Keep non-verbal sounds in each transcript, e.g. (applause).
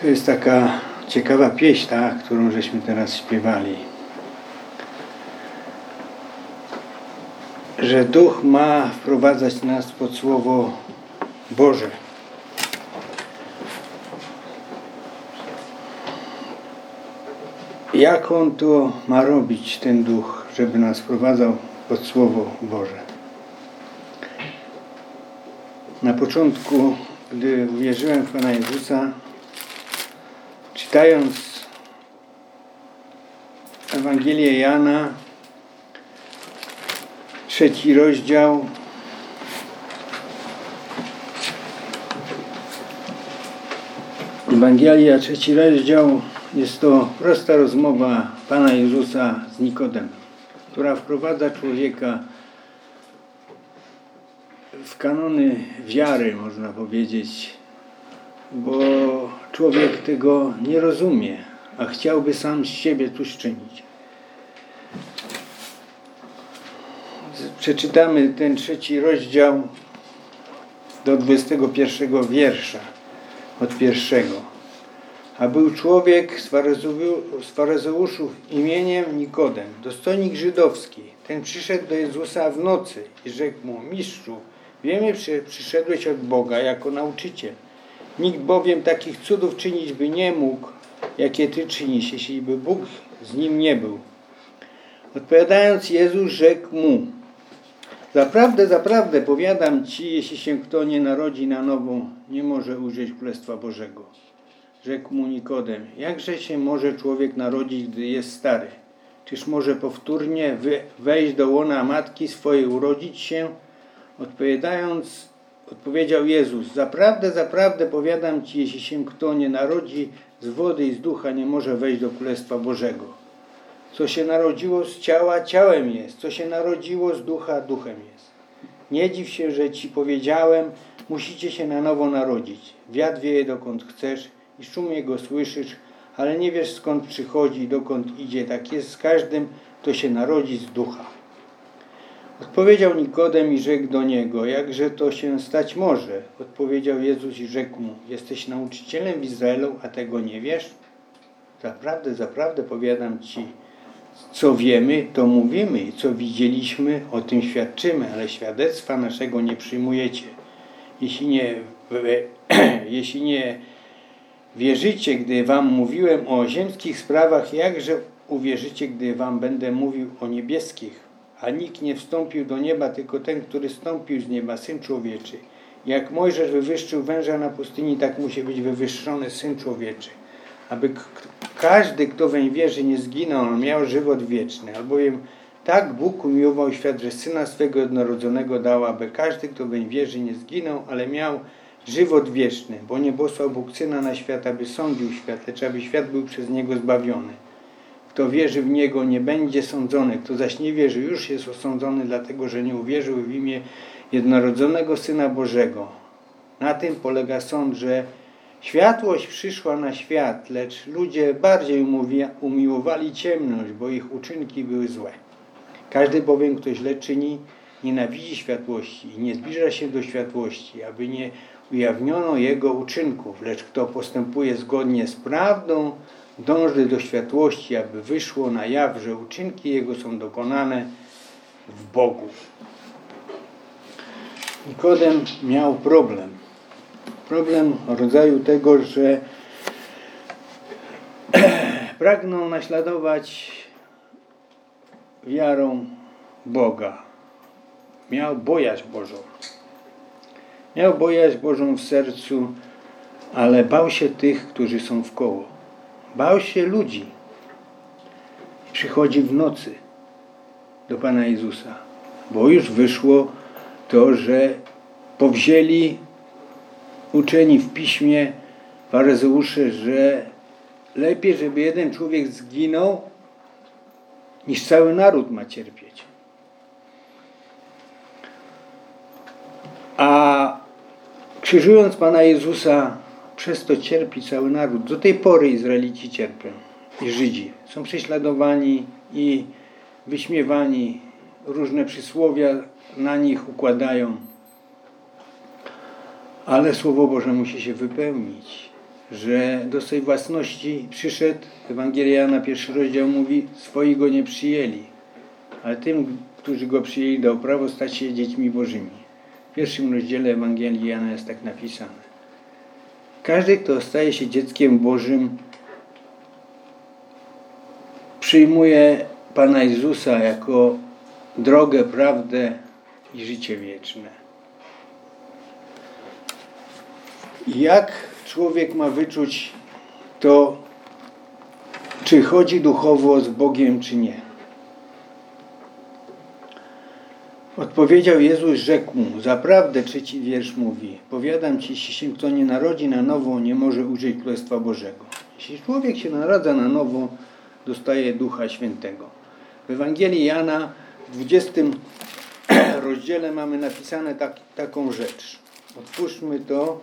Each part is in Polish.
To jest taka ciekawa pieśń, ta, którą żeśmy teraz śpiewali. Że Duch ma wprowadzać nas pod Słowo Boże. Jak On to ma robić, ten Duch, żeby nas wprowadzał pod Słowo Boże? Na początku, gdy uwierzyłem w Pana Jezusa, czytając Ewangelię Jana, trzeci rozdział, Ewangelia, trzeci rozdział, jest to prosta rozmowa Pana Jezusa z Nikodem, która wprowadza człowieka kanony wiary, można powiedzieć, bo człowiek tego nie rozumie, a chciałby sam z siebie coś czynić. Przeczytamy ten trzeci rozdział do 21 wiersza od pierwszego. A był człowiek z faryzeuszów imieniem Nikodem, dostojnik żydowski. Ten przyszedł do Jezusa w nocy i rzekł mu, mistrzu, wiemy, że przyszedłeś od Boga jako nauczyciel. Nikt bowiem takich cudów czynić by nie mógł, jakie Ty czynisz, jeśli by Bóg z nim nie był. Odpowiadając Jezus rzekł mu, Zaprawdę, zaprawdę powiadam Ci, jeśli się kto nie narodzi na nowo, nie może ujrzeć Królestwa Bożego. Rzekł mu Nikodem, jakże się może człowiek narodzić, gdy jest stary? Czyż może powtórnie wejść do łona matki swojej, urodzić się? Odpowiadając, odpowiedział Jezus, zaprawdę, zaprawdę powiadam Ci, jeśli się kto nie narodzi z wody i z ducha, nie może wejść do Królestwa Bożego. Co się narodziło z ciała, ciałem jest. Co się narodziło z ducha, duchem jest. Nie dziw się, że Ci powiedziałem, musicie się na nowo narodzić. Wiatr wieje dokąd chcesz i szum jego słyszysz, ale nie wiesz skąd przychodzi i dokąd idzie. Tak jest z każdym, kto się narodzi z ducha. Odpowiedział Nikodem i rzekł do niego, jakże to się stać może? Odpowiedział Jezus i rzekł mu, jesteś nauczycielem w Izraelu, a tego nie wiesz? Zaprawdę, zaprawdę powiadam Ci, co wiemy, to mówimy, co widzieliśmy, o tym świadczymy, ale świadectwa naszego nie przyjmujecie. Jeśli nie, (clears throat) jeśli nie wierzycie, gdy wam mówiłem o ziemskich sprawach, jakże uwierzycie, gdy wam będę mówił o niebieskich? A nikt nie wstąpił do nieba, tylko ten, który wstąpił z nieba, Syn Człowieczy. Jak Mojżesz wywyższył węża na pustyni, tak musi być wywyższony Syn Człowieczy aby każdy, kto weń wierzy, nie zginął, miał żywot wieczny. Albowiem tak Bóg umiłował świat, że Syna swego jednorodzonego dał, aby każdy, kto weń wierzy, nie zginął, ale miał żywot wieczny. Bo nie posłał Bóg Syna na świat, aby sądził świat, lecz aby świat był przez Niego zbawiony. Kto wierzy w Niego, nie będzie sądzony. Kto zaś nie wierzy, już jest osądzony, dlatego że nie uwierzył w imię jednorodzonego Syna Bożego. Na tym polega sąd, że Światłość przyszła na świat, lecz ludzie bardziej umiłowali ciemność, bo ich uczynki były złe. Każdy bowiem, kto źle czyni, nienawidzi światłości i nie zbliża się do światłości, aby nie ujawniono jego uczynków, lecz kto postępuje zgodnie z prawdą, dąży do światłości, aby wyszło na jaw, że uczynki jego są dokonane w Bogu. Nikodem miał problem problem rodzaju tego, że (clears throat) pragną naśladować wiarą Boga. Miał bojaźń Bożą. Miał bojaźń Bożą w sercu, ale bał się tych, którzy są w koło. Bał się ludzi. Przychodzi w nocy do Pana Jezusa, bo już wyszło to, że powzięli uczeni w piśmie faryzeusze, że lepiej, żeby jeden człowiek zginął, niż cały naród ma cierpieć. A krzyżując Pana Jezusa, przez to cierpi cały naród. Do tej pory Izraelici cierpią i Żydzi. Są prześladowani i wyśmiewani. Różne przysłowia na nich układają. Ale Słowo Boże musi się wypełnić, że do swej własności przyszedł, Ewangelia Jana, pierwszy rozdział mówi, swoi go nie przyjęli, ale tym, którzy go przyjęli, dał prawo stać się dziećmi Bożymi. W pierwszym rozdziale Ewangelii Jana jest tak napisane. Każdy, kto staje się dzieckiem Bożym, przyjmuje Pana Jezusa jako drogę, prawdę i życie wieczne. Jak człowiek ma wyczuć to, czy chodzi duchowo z Bogiem, czy nie? Odpowiedział Jezus, rzekł mu, zaprawdę trzeci wiersz mówi, powiadam ci, jeśli się kto nie narodzi na nowo, nie może ujrzeć Królestwa Bożego. Jeśli człowiek się narodza na nowo, dostaje Ducha Świętego. W Ewangelii Jana w 20 (clears throat) rozdziale mamy napisane tak, taką rzecz. Otwórzmy to.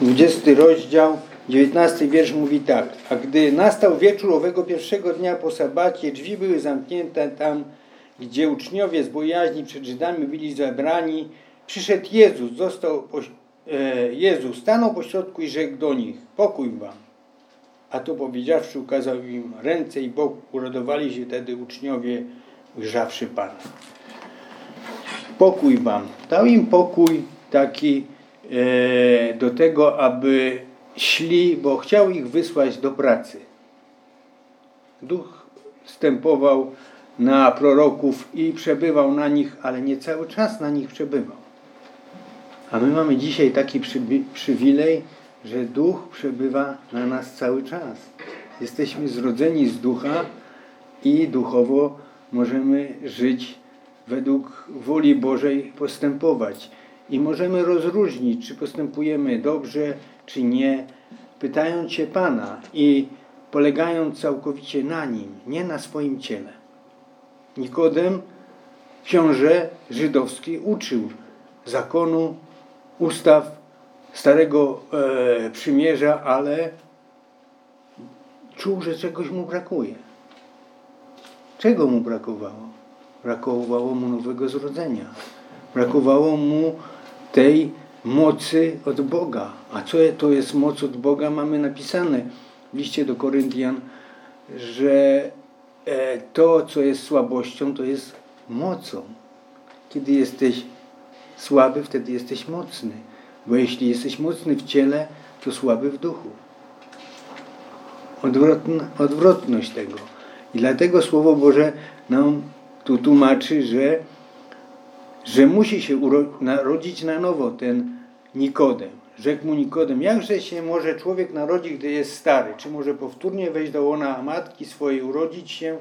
Dwudziesty rozdział, dziewiętnasty wiersz mówi tak. A gdy nastał wieczór owego pierwszego dnia po sabacie, drzwi były zamknięte tam, gdzie uczniowie z bojaźni przed Żydami byli zabrani, przyszedł Jezus, został E, Jezus stanął pośrodku i rzekł do nich, pokój wam. A to powiedziawszy, ukazał im ręce i bok. Uradowali się wtedy uczniowie, ujrzawszy Pana. Pokój wam. Dał im pokój taki e, do tego, aby szli, bo chciał ich wysłać do pracy. Duch wstępował na proroków i przebywał na nich, ale nie cały czas na nich przebywał. A my mamy dzisiaj taki przywilej, że duch przebywa na nas cały czas. Jesteśmy zrodzeni z ducha i duchowo możemy żyć według woli Bożej, postępować. I możemy rozróżnić, czy postępujemy dobrze, czy nie, pytając się Pana i polegając całkowicie na Nim, nie na swoim ciele. Nikodem, książę żydowski, uczył zakonu ustaw Starego e, Przymierza, ale czuł, że czegoś mu brakuje. Czego mu brakowało? Brakowało mu nowego zrodzenia. Brakowało mu tej mocy od Boga. A co to jest moc od Boga? Mamy napisane w liście do Koryntian, że e, to, co jest słabością, to jest mocą. Kiedy jesteś Słaby wtedy jesteś mocny, bo jeśli jesteś mocny w ciele, to słaby w duchu. Odwrotność tego. I dlatego Słowo Boże nam tu tłumaczy, że, że musi się narodzić na nowo ten Nikodem. Rzekł mu Nikodem, jakże się może człowiek narodzić, gdy jest stary? Czy może powtórnie wejść do łona matki swojej, urodzić się?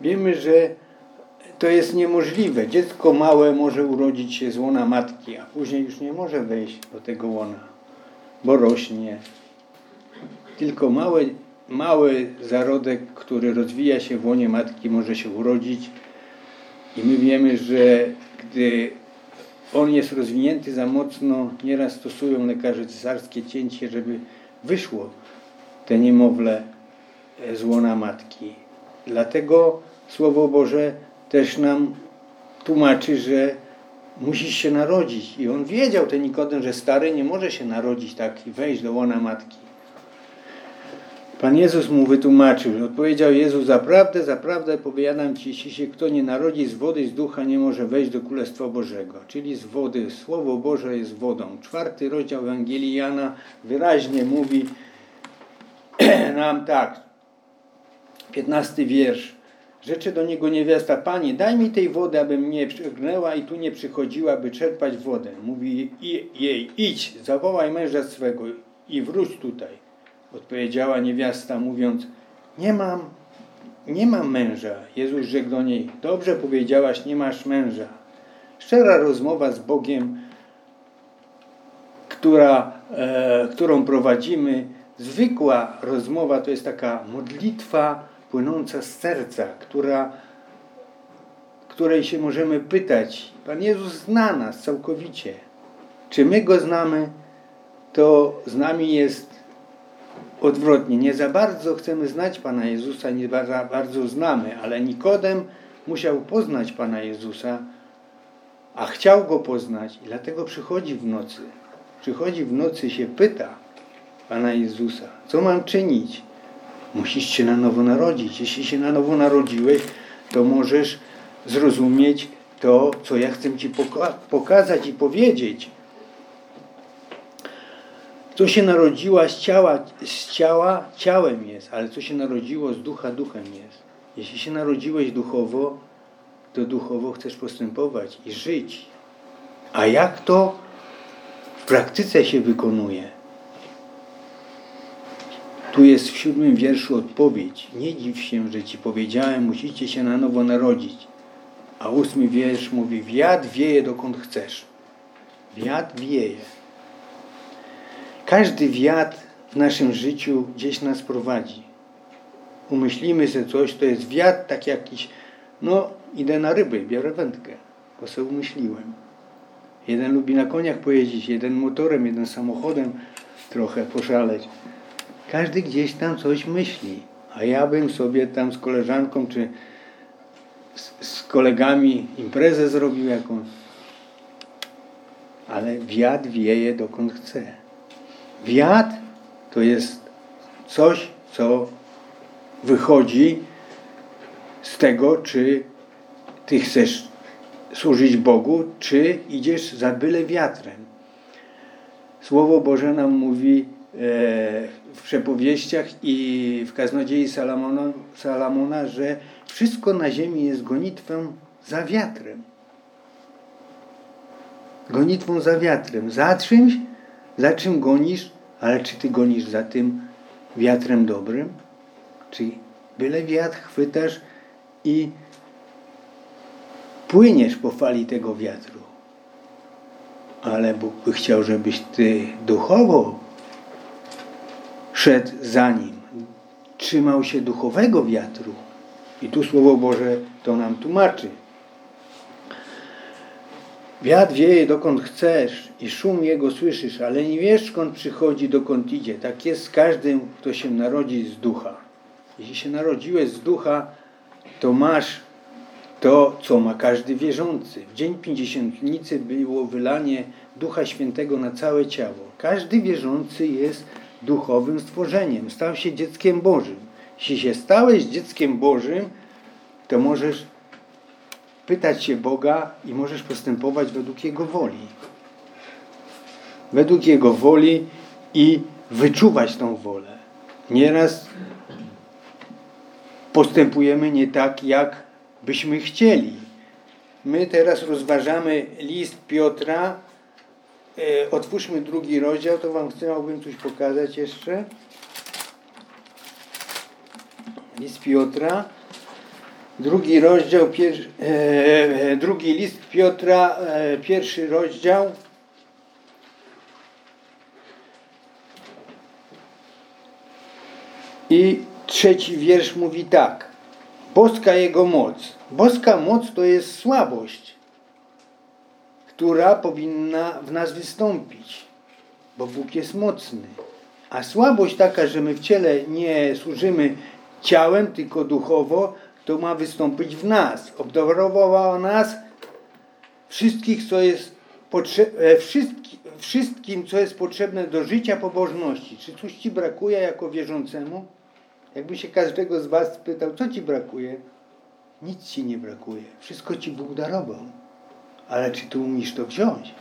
Wiemy, że to jest niemożliwe. Dziecko małe może urodzić się z łona matki, a później już nie może wejść do tego łona, bo rośnie. Tylko mały, mały zarodek, który rozwija się w łonie matki, może się urodzić. I my wiemy, że gdy on jest rozwinięty za mocno, nieraz stosują lekarze cesarskie cięcie, żeby wyszło te niemowlę z łona matki. Dlatego Słowo Boże też nam tłumaczy, że musisz się narodzić. I on wiedział, ten Nikodem, że stary nie może się narodzić tak i wejść do łona matki. Pan Jezus mu wytłumaczył, odpowiedział Jezus, zaprawdę, zaprawdę powiadam Ci, jeśli się kto nie narodzi z wody i z ducha, nie może wejść do Królestwa Bożego. Czyli z wody, Słowo Boże jest wodą. Czwarty rozdział Ewangelii Jana wyraźnie mówi (clears throat) nam tak, piętnasty wiersz. Rzeczy do niego niewiasta, Panie, daj mi tej wody, abym nie przegnęła i tu nie przychodziła, by czerpać wodę. Mówi jej, idź, zawołaj męża swego i wróć tutaj. Odpowiedziała niewiasta, mówiąc, nie mam, nie mam męża. Jezus rzekł do niej, dobrze powiedziałaś, nie masz męża. Szczera rozmowa z Bogiem, która, e, którą prowadzimy, zwykła rozmowa to jest taka modlitwa, płynąca z serca, która, której się możemy pytać. Pan Jezus zna nas całkowicie. Czy my Go znamy, to z nami jest odwrotnie. Nie za bardzo chcemy znać Pana Jezusa, nie za bardzo znamy, ale Nikodem musiał poznać Pana Jezusa, a chciał Go poznać i dlatego przychodzi w nocy. Przychodzi w nocy się pyta Pana Jezusa, co mam czynić? Musisz się na nowo narodzić. Jeśli się na nowo narodziłeś, to możesz zrozumieć to, co ja chcę Ci poka pokazać i powiedzieć. Co się narodziła z ciała, z ciała, ciałem jest, ale co się narodziło z ducha, duchem jest. Jeśli się narodziłeś duchowo, to duchowo chcesz postępować i żyć. A jak to w praktyce się wykonuje? Tu jest w siódmym wierszu odpowiedź. Nie dziw się, że ci powiedziałem, musicie się na nowo narodzić. A ósmy wiersz mówi, wiatr wieje dokąd chcesz. Wiatr wieje. Każdy wiatr w naszym życiu gdzieś nas prowadzi. Umyślimy sobie coś, to jest wiatr tak jakiś, no idę na ryby, biorę wędkę, bo sobie umyśliłem. Jeden lubi na koniach pojeździć, jeden motorem, jeden samochodem trochę poszaleć. Każdy gdzieś tam coś myśli, a ja bym sobie tam z koleżanką czy z, z kolegami imprezę zrobił jakąś. Ale wiatr wieje dokąd chce. Wiatr to jest coś, co wychodzi z tego, czy ty chcesz służyć Bogu, czy idziesz za byle wiatrem. Słowo Boże nam mówi e, w przepowieściach i w kaznodziei Salamona, Salamona, że wszystko na ziemi jest gonitwą za wiatrem. Gonitwą za wiatrem. Za czymś, za czym gonisz, ale czy ty gonisz za tym wiatrem dobrym? Czy byle wiatr chwytasz i płyniesz po fali tego wiatru? Ale Bóg by chciał, żebyś ty duchowo szedł za nim, trzymał się duchowego wiatru. I tu Słowo Boże to nam tłumaczy. Wiatr wieje dokąd chcesz i szum jego słyszysz, ale nie wiesz skąd przychodzi, dokąd idzie. Tak jest z każdym, kto się narodzi z ducha. Jeśli się narodziłeś z ducha, to masz to, co ma każdy wierzący. W dzień pięćdziesiątnicy było wylanie Ducha Świętego na całe ciało. Każdy wierzący jest duchowym stworzeniem, stał się dzieckiem Bożym. Jeśli się stałeś dzieckiem Bożym, to możesz pytać się Boga i możesz postępować według Jego woli. Według Jego woli i wyczuwać tą wolę. Nieraz postępujemy nie tak, jak byśmy chcieli. My teraz rozważamy list Piotra. E, otwórzmy drugi rozdział, to Wam chciałbym coś pokazać jeszcze. List Piotra. Drugi rozdział, pier, e, drugi list Piotra, e, pierwszy rozdział. I trzeci wiersz mówi tak. Boska Jego moc. Boska moc to jest słabość, która powinna w nas wystąpić, bo Bóg jest mocny. A słabość taka, że my w ciele nie służymy ciałem, tylko duchowo, to ma wystąpić w nas. Obdarowała nas wszystkich, co jest e, wszystkim, co jest potrzebne do życia pobożności. Czy coś Ci brakuje jako wierzącemu? Jakby się każdego z Was spytał, co Ci brakuje? Nic Ci nie brakuje. Wszystko Ci Bóg darował. Ale czy tu umiesz to wziąć?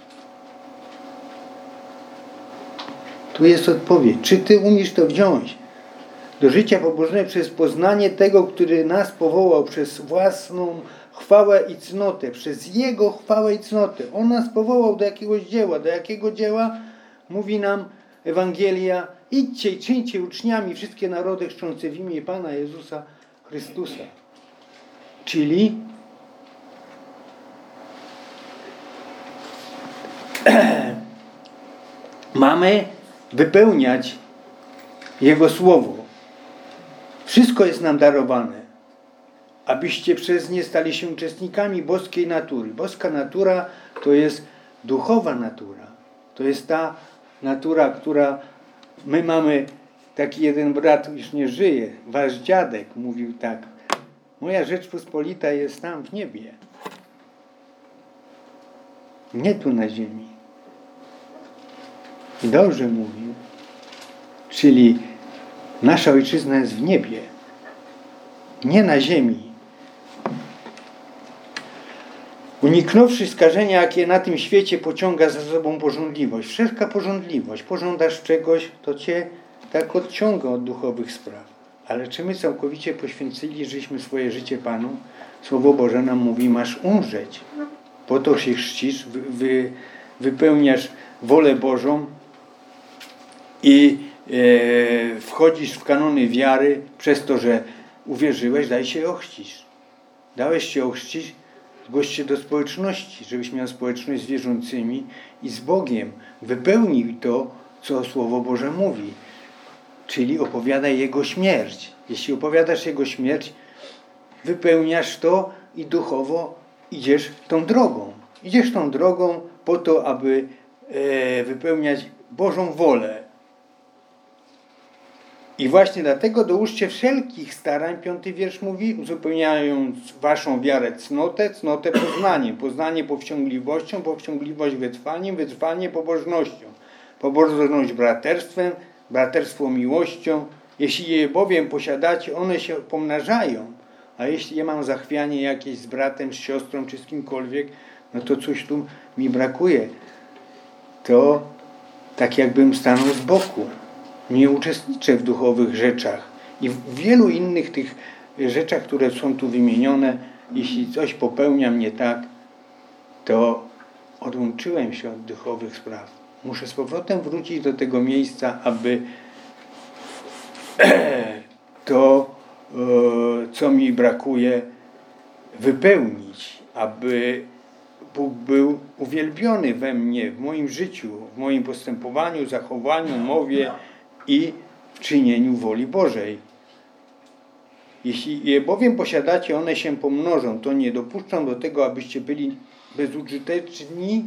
Tu jest odpowiedź. Czy Ty umiesz to wziąć? Do życia pobożnego przez poznanie tego, który nas powołał przez własną chwałę i cnotę, przez Jego chwałę i cnotę. On nas powołał do jakiegoś dzieła. Do jakiego dzieła? Mówi nam Ewangelia Idźcie i czyńcie uczniami wszystkie narody chrzczące w imię Pana Jezusa Chrystusa. Czyli (clears throat) mamy wypełniać Jego Słowo. Wszystko jest nam darowane, abyście przez nie stali się uczestnikami boskiej natury. Boska natura to jest duchowa natura. To jest ta natura, która my mamy taki jeden brat już nie żyje, wasz dziadek mówił tak, moja Rzeczpospolita jest tam w niebie, nie tu na ziemi. I dobrze mówił. Czyli nasza ojczyzna jest w niebie, nie na ziemi. Uniknąwszy skażenia, jakie na tym świecie pociąga za sobą porządliwość. Wszelka porządliwość. Pożądasz czegoś, to cię tak odciąga od duchowych spraw. Ale czy my całkowicie poświęcili żeśmy swoje życie Panu? Słowo Boże nam mówi, masz umrzeć. Po to się chrzcisz, wy, wy, wypełniasz wolę Bożą i wchodzisz w kanony wiary przez to, że uwierzyłeś, daj się ochrzcić. Dałeś się ochrzcić, zgłoś się do społeczności, żebyś miał społeczność z wierzącymi i z Bogiem. Wypełnij to, co Słowo Boże mówi. Czyli opowiadaj Jego śmierć. Jeśli opowiadasz Jego śmierć, wypełniasz to i duchowo idziesz tą drogą. Idziesz tą drogą po to, aby e, wypełniać Bożą wolę. I właśnie dlatego dołóżcie wszelkich starań, piąty wiersz mówi, uzupełniając waszą wiarę cnotę, cnotę poznaniem, poznanie powściągliwością, powściągliwość wytrwaniem, wytrwanie pobożnością, pobożność braterstwem, braterstwo miłością. Jeśli je bowiem posiadacie, one się pomnażają, a jeśli ja mam zachwianie jakieś z bratem, z siostrą czy z kimkolwiek, no to coś tu mi brakuje. To tak jakbym stanął z boku. Nie uczestniczę w duchowych rzeczach i w wielu innych tych rzeczach, które są tu wymienione. Jeśli coś popełniam nie tak, to odłączyłem się od duchowych spraw. Muszę z powrotem wrócić do tego miejsca, aby (clears throat) to E, co mi brakuje, wypełnić, aby Bóg był uwielbiony we mnie, w moim życiu, w moim postępowaniu, zachowaniu, mowie i w czynieniu woli Bożej. Jeśli je bowiem posiadacie, one się pomnożą, to nie dopuszczam do tego, abyście byli bezużyteczni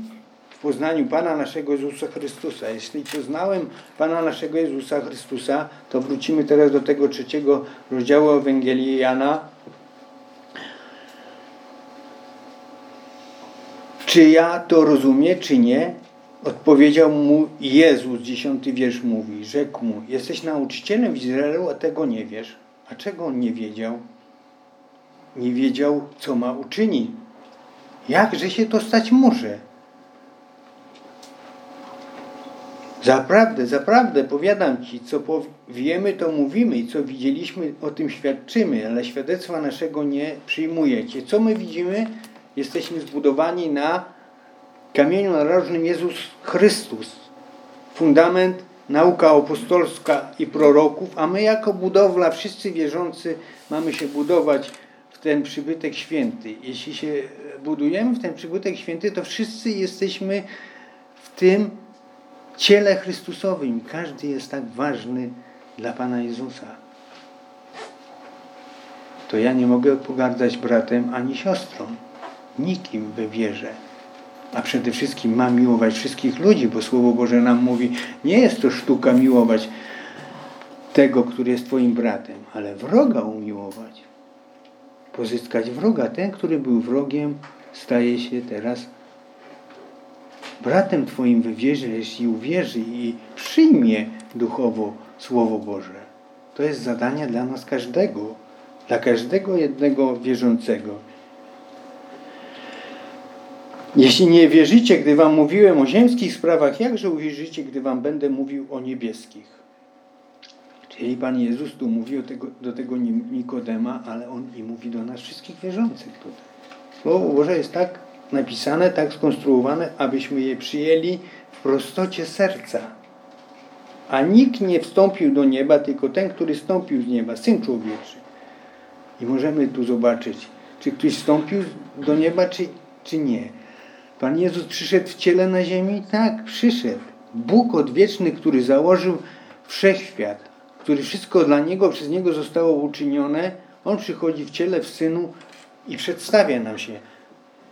w poznaniu Pana naszego Jezusa Chrystusa. Jeśli poznałem Pana naszego Jezusa Chrystusa, to wrócimy teraz do tego trzeciego rozdziału Ewangelii Jana. Czy ja to rozumiem, czy nie? Odpowiedział mu Jezus, dziesiąty wiersz mówi, rzekł mu, jesteś nauczycielem w Izraelu, a tego nie wiesz. A czego on nie wiedział? Nie wiedział, co ma uczynić. Jakże się to stać może? Zaprawdę, zaprawdę, powiadam Ci, co wiemy, to mówimy i co widzieliśmy, o tym świadczymy, ale świadectwa naszego nie przyjmujecie. Co my widzimy? Jesteśmy zbudowani na kamieniu narożnym Jezus Chrystus. Fundament, nauka apostolska i proroków, a my jako budowla, wszyscy wierzący, mamy się budować w ten przybytek święty. Jeśli się budujemy w ten przybytek święty, to wszyscy jesteśmy w tym ciele Chrystusowym. Każdy jest tak ważny dla Pana Jezusa. To ja nie mogę pogardzać bratem ani siostrą. Nikim we wierze. A przede wszystkim mam miłować wszystkich ludzi, bo Słowo Boże nam mówi, nie jest to sztuka miłować tego, który jest Twoim bratem, ale wroga umiłować. Pozyskać wroga. Ten, który był wrogiem, staje się teraz bratem Twoim wywierzy, jeśli uwierzy i przyjmie duchowo Słowo Boże. To jest zadanie dla nas każdego, dla każdego jednego wierzącego. Jeśli nie wierzycie, gdy wam mówiłem o ziemskich sprawach, jakże uwierzycie, gdy wam będę mówił o niebieskich? Czyli Pan Jezus tu mówi tego, do tego Nikodema, ale On i mówi do nas wszystkich wierzących tutaj. Słowo Boże jest tak napisane, tak skonstruowane, abyśmy je przyjęli w prostocie serca. A nikt nie wstąpił do nieba, tylko ten, który wstąpił z nieba, Syn Człowieczy. I możemy tu zobaczyć, czy ktoś wstąpił do nieba, czy, czy nie. Pan Jezus przyszedł w ciele na ziemi? Tak, przyszedł. Bóg odwieczny, który założył wszechświat, który wszystko dla Niego, przez Niego zostało uczynione, On przychodzi w ciele, w Synu i przedstawia nam się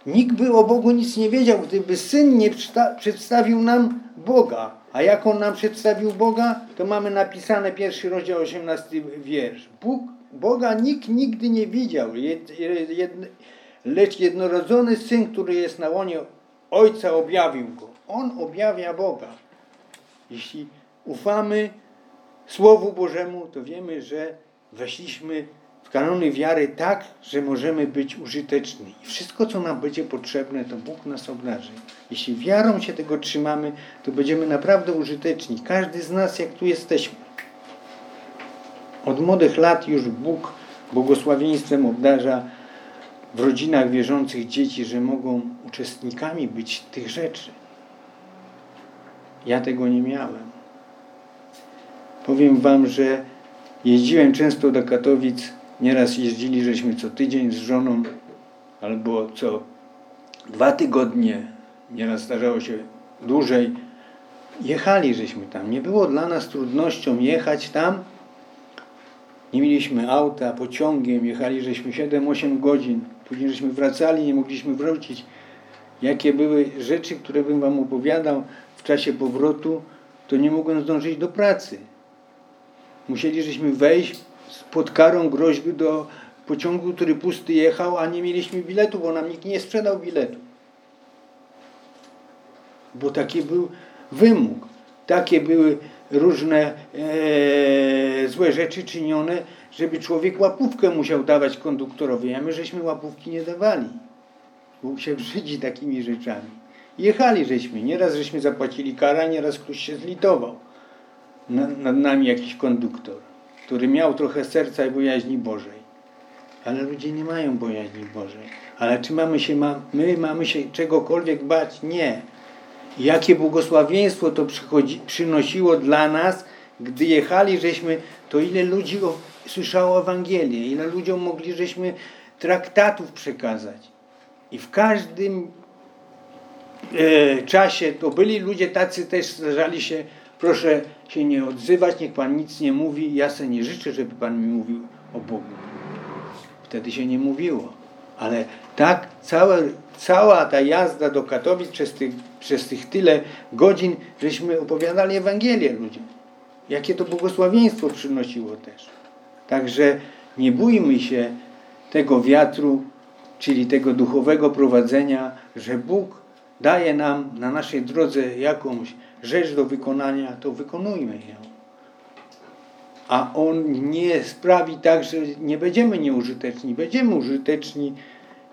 Nikt by o Bogu nic nie wiedział, gdyby Syn nie przedstawił nam Boga. A jak On nam przedstawił Boga, to mamy napisane pierwszy rozdział, 18 wiersz. Bóg, Boga nikt nigdy nie widział, jed, jed, lecz jednorodzony Syn, który jest na łonie Ojca, objawił Go. On objawia Boga. Jeśli ufamy Słowu Bożemu, to wiemy, że weszliśmy w kanony wiary tak, że możemy być użyteczni. I wszystko, co nam będzie potrzebne, to Bóg nas obdarzy. Jeśli wiarą się tego trzymamy, to będziemy naprawdę użyteczni. Każdy z nas, jak tu jesteśmy. Od młodych lat już Bóg błogosławieństwem obdarza w rodzinach wierzących dzieci, że mogą uczestnikami być tych rzeczy. Ja tego nie miałem. Powiem Wam, że jeździłem często do Katowic. Nieraz jeździli, żeśmy co tydzień z żoną albo co dwa tygodnie. Nieraz zdarzało się dłużej. Jechali żeśmy tam. Nie było dla nas trudnością jechać tam. Nie mieliśmy auta, pociągiem. Jechali żeśmy 7-8 godzin. Później żeśmy wracali, nie mogliśmy wrócić. Jakie były rzeczy, które bym Wam opowiadał w czasie powrotu, to nie mogłem zdążyć do pracy. Musieli żeśmy wejść pod karą groźby do pociągu, który pusty jechał, a nie mieliśmy biletu, bo nam nikt nie sprzedał biletu. Bo taki był wymóg. Takie były różne e, złe rzeczy czynione, żeby człowiek łapówkę musiał dawać konduktorowi, a my żeśmy łapówki nie dawali. Bóg się brzydzi takimi rzeczami. Jechali żeśmy, nieraz żeśmy zapłacili karę, nieraz ktoś się zlitował nad nami jakiś konduktor, który miał trochę serca i bojaźni Bożej. Ale ludzie nie mają bojaźni Bożej. Ale czy mamy się, ma, my mamy się czegokolwiek bać? Nie. Jakie błogosławieństwo to przychodzi, przynosiło dla nas, gdy jechali, żeśmy, to ile ludzi o, słyszało Ewangelię, ile ludziom mogli, żeśmy traktatów przekazać. I w każdym e, czasie to byli ludzie tacy też zdarzali się Proszę się nie odzywać, niech Pan nic nie mówi. Ja sobie nie życzę, żeby Pan mi mówił o Bogu. Wtedy się nie mówiło. Ale tak cała, cała ta jazda do Katowic przez tych, przez tych tyle godzin, żeśmy opowiadali Ewangelię ludziom. Jakie to błogosławieństwo przynosiło też. Także nie bójmy się tego wiatru, czyli tego duchowego prowadzenia, że Bóg daje nam na naszej drodze jakąś rzecz do wykonania, to wykonujmy ją. A On nie sprawi tak, że nie będziemy nieużyteczni. Będziemy użyteczni,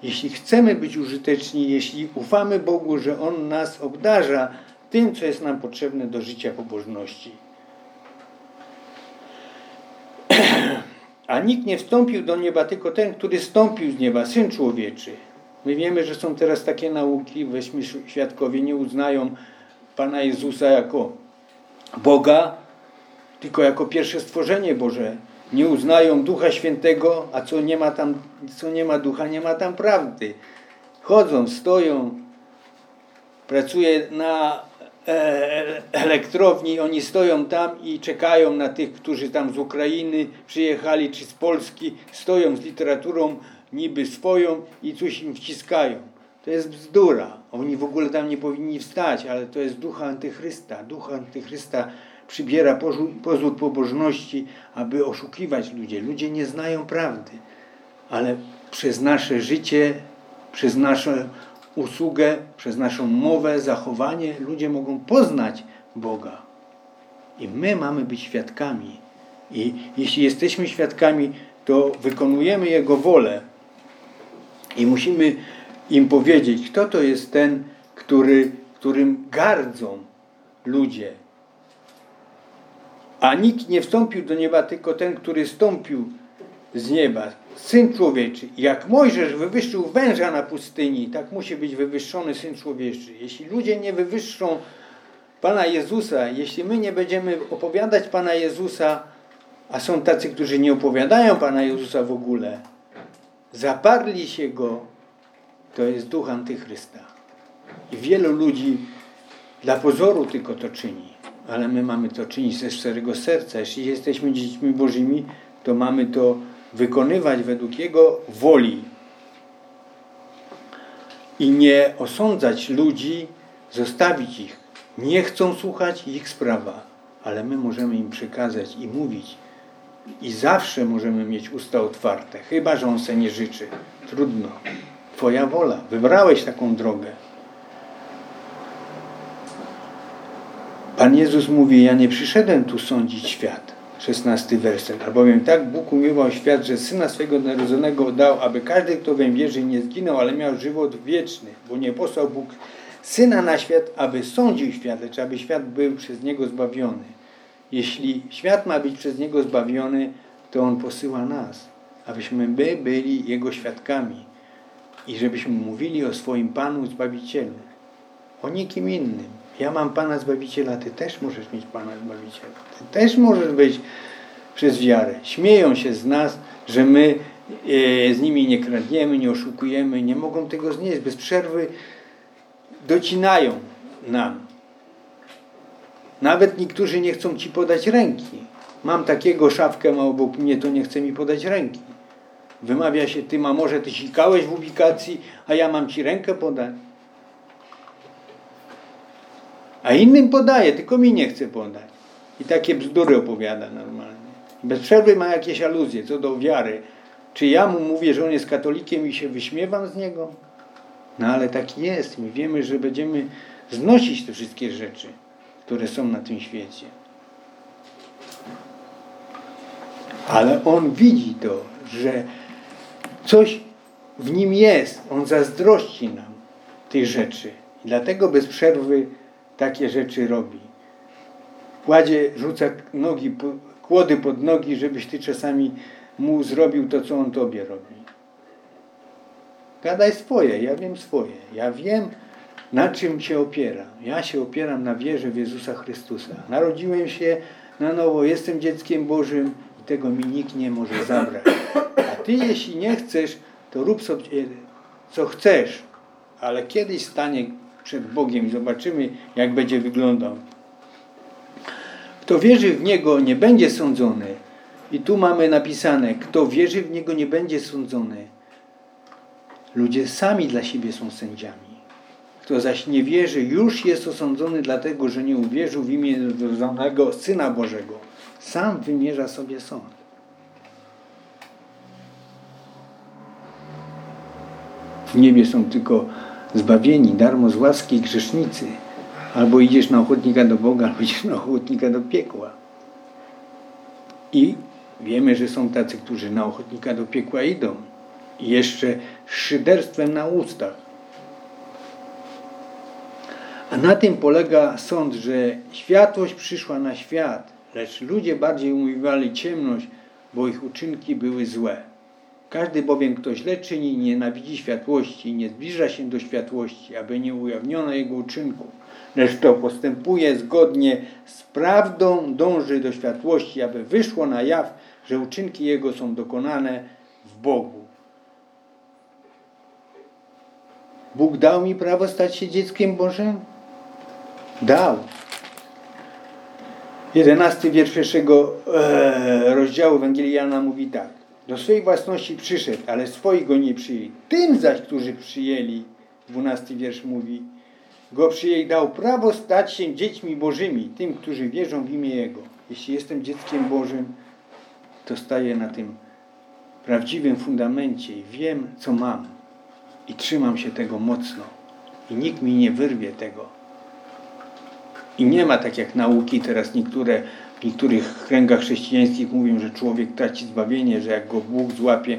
jeśli chcemy być użyteczni, jeśli ufamy Bogu, że On nas obdarza tym, co jest nam potrzebne do życia pobożności. A nikt nie wstąpił do nieba, tylko ten, który stąpił z nieba, Syn Człowieczy. My wiemy, że są teraz takie nauki, weźmy świadkowie, nie uznają Pana Jezusa jako Boga, tylko jako pierwsze stworzenie Boże. Nie uznają Ducha Świętego, a co nie ma tam, co nie ma Ducha, nie ma tam prawdy. Chodzą, stoją, pracuje na elektrowni, oni stoją tam i czekają na tych, którzy tam z Ukrainy przyjechali, czy z Polski, stoją z literaturą niby swoją i coś im wciskają. To jest bzdura. Oni w ogóle tam nie powinni wstać, ale to jest ducha antychrysta. Duch antychrysta przybiera pozór pobożności, aby oszukiwać ludzi. Ludzie nie znają prawdy, ale przez nasze życie, przez naszą usługę, przez naszą mowę, zachowanie ludzie mogą poznać Boga. I my mamy być świadkami. I jeśli jesteśmy świadkami, to wykonujemy Jego wolę. I musimy im powiedzieć, kto to jest ten, który, którym gardzą ludzie. A nikt nie wstąpił do nieba, tylko ten, który stąpił z nieba, Syn Człowieczy. Jak Mojżesz wywyższył węża na pustyni, tak musi być wywyższony Syn Człowieczy. Jeśli ludzie nie wywyższą Pana Jezusa, jeśli my nie będziemy opowiadać Pana Jezusa, a są tacy, którzy nie opowiadają Pana Jezusa w ogóle, zaparli się Go, to jest duch antychrysta. I wielu ludzi dla pozoru tylko to czyni, ale my mamy to czynić ze szczerego serca. Jeśli jesteśmy dziećmi Bożymi, to mamy to wykonywać według Jego woli. i nie osądzać ludzi, zostawić ich. Nie chcą słuchać, ich sprawa, ale my możemy im przekazać i mówić. I zawsze możemy mieć usta otwarte, chyba że on se nie życzy. Trudno. Twoja wola. Wybrałeś taką drogę. Pan Jezus mówi, ja nie przyszedłem tu sądzić świat. 16 werset. Albowiem tak Bóg umiłował świat, że Syna swego narodzonego dał, aby każdy, kto weń wierzy, nie zginął, ale miał żywot wieczny. Bo nie posłał Bóg Syna na świat, aby sądził świat, lecz aby świat był przez Niego zbawiony. Jeśli świat ma być przez Niego zbawiony, to On posyła nas, abyśmy my byli Jego świadkami i żebyśmy mówili o swoim Panu Zbawicielu, o nikim innym. Ja mam Pana Zbawiciela, Ty też możesz mieć Pana Zbawiciela. Ty też możesz być przez wiarę. Śmieją się z nas, że my e, z nimi nie kradniemy, nie oszukujemy, nie mogą tego znieść. Bez przerwy docinają nam. Nawet niektórzy nie chcą Ci podać ręki. Mam takiego szafkę ma obok mnie, to nie chce mi podać ręki. Wymawia się, Ty ma może Ty sikałeś w ubikacji, a ja mam Ci rękę podać. A innym podaje, tylko mi nie chce podać. I takie bzdury opowiada normalnie. Bez przerwy ma jakieś aluzje co do wiary. Czy ja mu mówię, że on jest katolikiem i się wyśmiewam z niego? No ale tak jest. My wiemy, że będziemy znosić te wszystkie rzeczy, które są na tym świecie. Ale on widzi to, że coś w nim jest. On zazdrości nam tych rzeczy. Dlatego bez przerwy takie rzeczy robi. Kładzie, rzuca nogi, kłody pod nogi, żebyś ty czasami mu zrobił to, co on tobie robi. Gadaj swoje, ja wiem swoje. Ja wiem, na czym się opieram. Ja się opieram na wierze w Jezusa Chrystusa. Narodziłem się na nowo, jestem dzieckiem Bożym i tego mi nikt nie może zabrać. A ty, jeśli nie chcesz, to rób sobie co chcesz, ale kiedyś stanie przed Bogiem i zobaczymy, jak będzie wyglądał. Kto wierzy w Niego, nie będzie sądzony. I tu mamy napisane, kto wierzy w Niego, nie będzie sądzony. Ludzie sami dla siebie są sędziami. Kto zaś nie wierzy, już jest osądzony dlatego, że nie uwierzył w imię narodzonego Syna Bożego. Sam wymierza sobie sąd. W niebie są tylko zbawieni darmo z łaski grzesznicy. Albo idziesz na ochotnika do Boga, albo idziesz na ochotnika do piekła. I wiemy, że są tacy, którzy na ochotnika do piekła idą. I jeszcze z szyderstwem na ustach. A na tym polega sąd, że światłość przyszła na świat, lecz ludzie bardziej umiłowali ciemność, bo ich uczynki były złe. Każdy bowiem, kto źle czyni, nienawidzi światłości i nie zbliża się do światłości, aby nie ujawniono jego uczynków, lecz to postępuje zgodnie z prawdą, dąży do światłości, aby wyszło na jaw, że uczynki jego są dokonane w Bogu. Bóg dał mi prawo stać się dzieckiem Bożym? Dał. Jedenasty wiersz pierwszego e, rozdziału Ewangelii Jana mówi tak. Do swojej własności przyszedł, ale swoich go nie przyjęli. Tym zaś, którzy przyjęli, dwunasty wiersz mówi, go przyjęli, dał prawo stać się dziećmi Bożymi, tym, którzy wierzą w imię Jego. Jeśli jestem dzieckiem Bożym, to staję na tym prawdziwym fundamencie i wiem, co mam. I trzymam się tego mocno. I nikt mi nie wyrwie tego. I nie ma tak jak nauki teraz niektóre w niektórych kręgach chrześcijańskich mówią, że człowiek traci zbawienie, że jak go Bóg złapie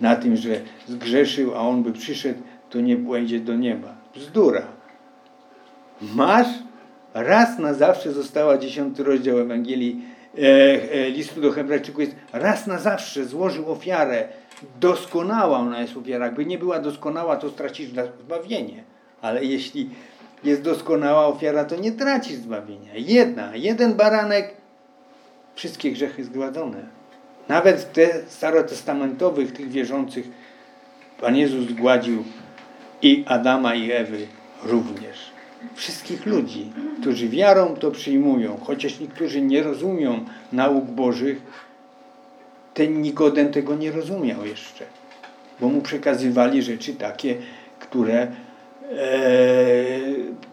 na tym, że zgrzeszył, a on by przyszedł, to nie pójdzie do nieba. Bzdura. Masz raz na zawsze została dziesiąty rozdział Ewangelii e, e, listu do Hebrajczyków jest raz na zawsze złożył ofiarę. Doskonała ona jest ofiara. Jakby nie była doskonała, to stracisz zbawienie. Ale jeśli jest doskonała ofiara, to nie tracisz zbawienia. Jedna, jeden baranek wszystkie grzechy zgładzone. Nawet te starotestamentowych, tych wierzących, Pan Jezus zgładził i Adama i Ewy również. Wszystkich ludzi, którzy wiarą to przyjmują, chociaż niektórzy nie rozumią nauk Bożych, ten Nikodem tego nie rozumiał jeszcze, bo mu przekazywali rzeczy takie, które e,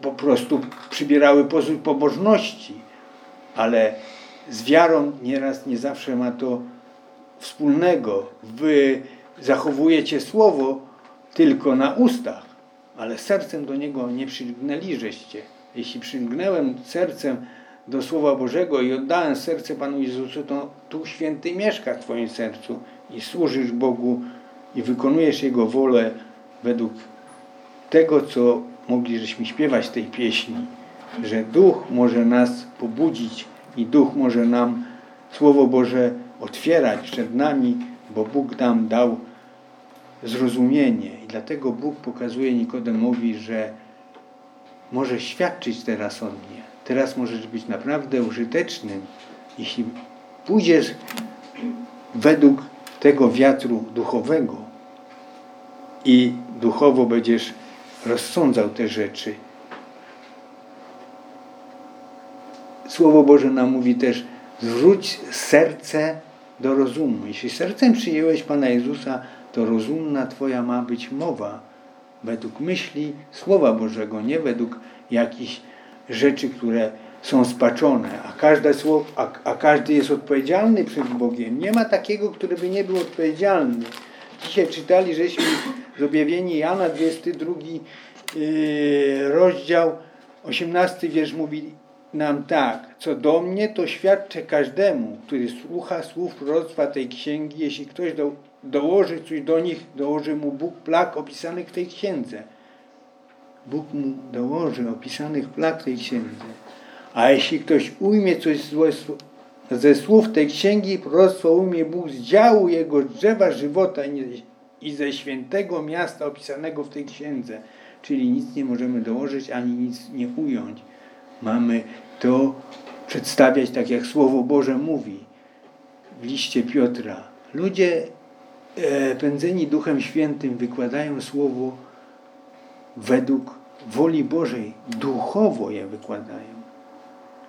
po prostu przybierały pozór pobożności, ale z wiarą nieraz nie zawsze ma to wspólnego. Wy zachowujecie słowo tylko na ustach, ale sercem do niego nie przylgnęliżeście. Jeśli przylgnęłem sercem do Słowa Bożego i oddałem serce Panu Jezusu, to tu święty mieszka w Twoim sercu i służysz Bogu i wykonujesz Jego wolę według tego, co mogliśmy śpiewać tej pieśni, że Duch może nas pobudzić i Duch może nam Słowo Boże otwierać przed nami, bo Bóg nam dał zrozumienie. I dlatego Bóg pokazuje Nikodemowi, że może świadczyć teraz o mnie. Teraz możesz być naprawdę użytecznym, jeśli pójdziesz według tego wiatru duchowego i duchowo będziesz rozsądzał te rzeczy. Słowo Boże nam mówi też, zwróć serce do rozumu. Jeśli sercem przyjęłeś Pana Jezusa, to rozumna Twoja ma być mowa według myśli Słowa Bożego, nie według jakichś rzeczy, które są spaczone, a, każde słowo, a, a każdy jest odpowiedzialny przed Bogiem. Nie ma takiego, który by nie był odpowiedzialny. Dzisiaj czytali, żeśmy z objawieni Jana 22 yy, rozdział 18 wiersz mówi nam tak, co do mnie to świadczę każdemu, który słucha słów proroctwa tej księgi, jeśli ktoś do, dołoży coś do nich, dołoży mu Bóg plag opisanych w tej księdze. Bóg mu dołoży opisanych plag w tej księdze. A jeśli ktoś ujmie coś ze słów tej księgi, proroctwo ujmie Bóg z działu jego drzewa żywota i ze świętego miasta opisanego w tej księdze. Czyli nic nie możemy dołożyć, ani nic nie ująć. Mamy to przedstawiać tak, jak Słowo Boże mówi w liście Piotra. Ludzie e, pędzeni Duchem Świętym wykładają Słowo według woli Bożej, duchowo je wykładają.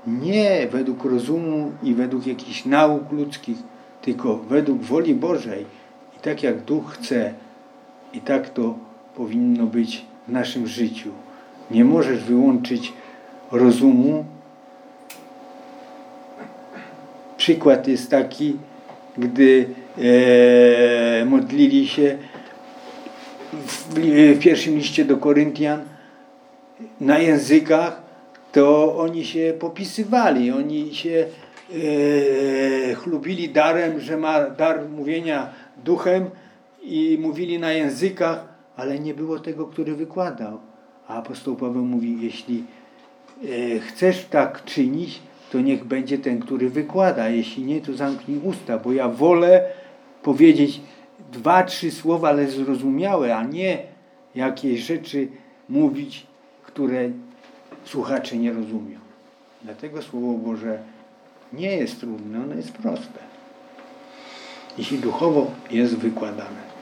Nie według rozumu i według jakichś nauk ludzkich, tylko według woli Bożej. I tak jak Duch chce, i tak to powinno być w naszym życiu. Nie możesz wyłączyć rozumu. Przykład jest taki, gdy e, modlili się w, w pierwszym liście do Koryntian na językach, to oni się popisywali, oni się e, chlubili darem, że ma dar mówienia duchem i mówili na językach, ale nie było tego, który wykładał. A apostoł Paweł mówi, jeśli chcesz tak czynić, to niech będzie ten, który wykłada. Jeśli nie, to zamknij usta, bo ja wolę powiedzieć dwa, trzy słowa, ale zrozumiałe, a nie jakieś rzeczy mówić, które słuchacze nie rozumią. Dlatego Słowo Boże nie jest trudne, ono jest proste. Jeśli duchowo jest wykładane.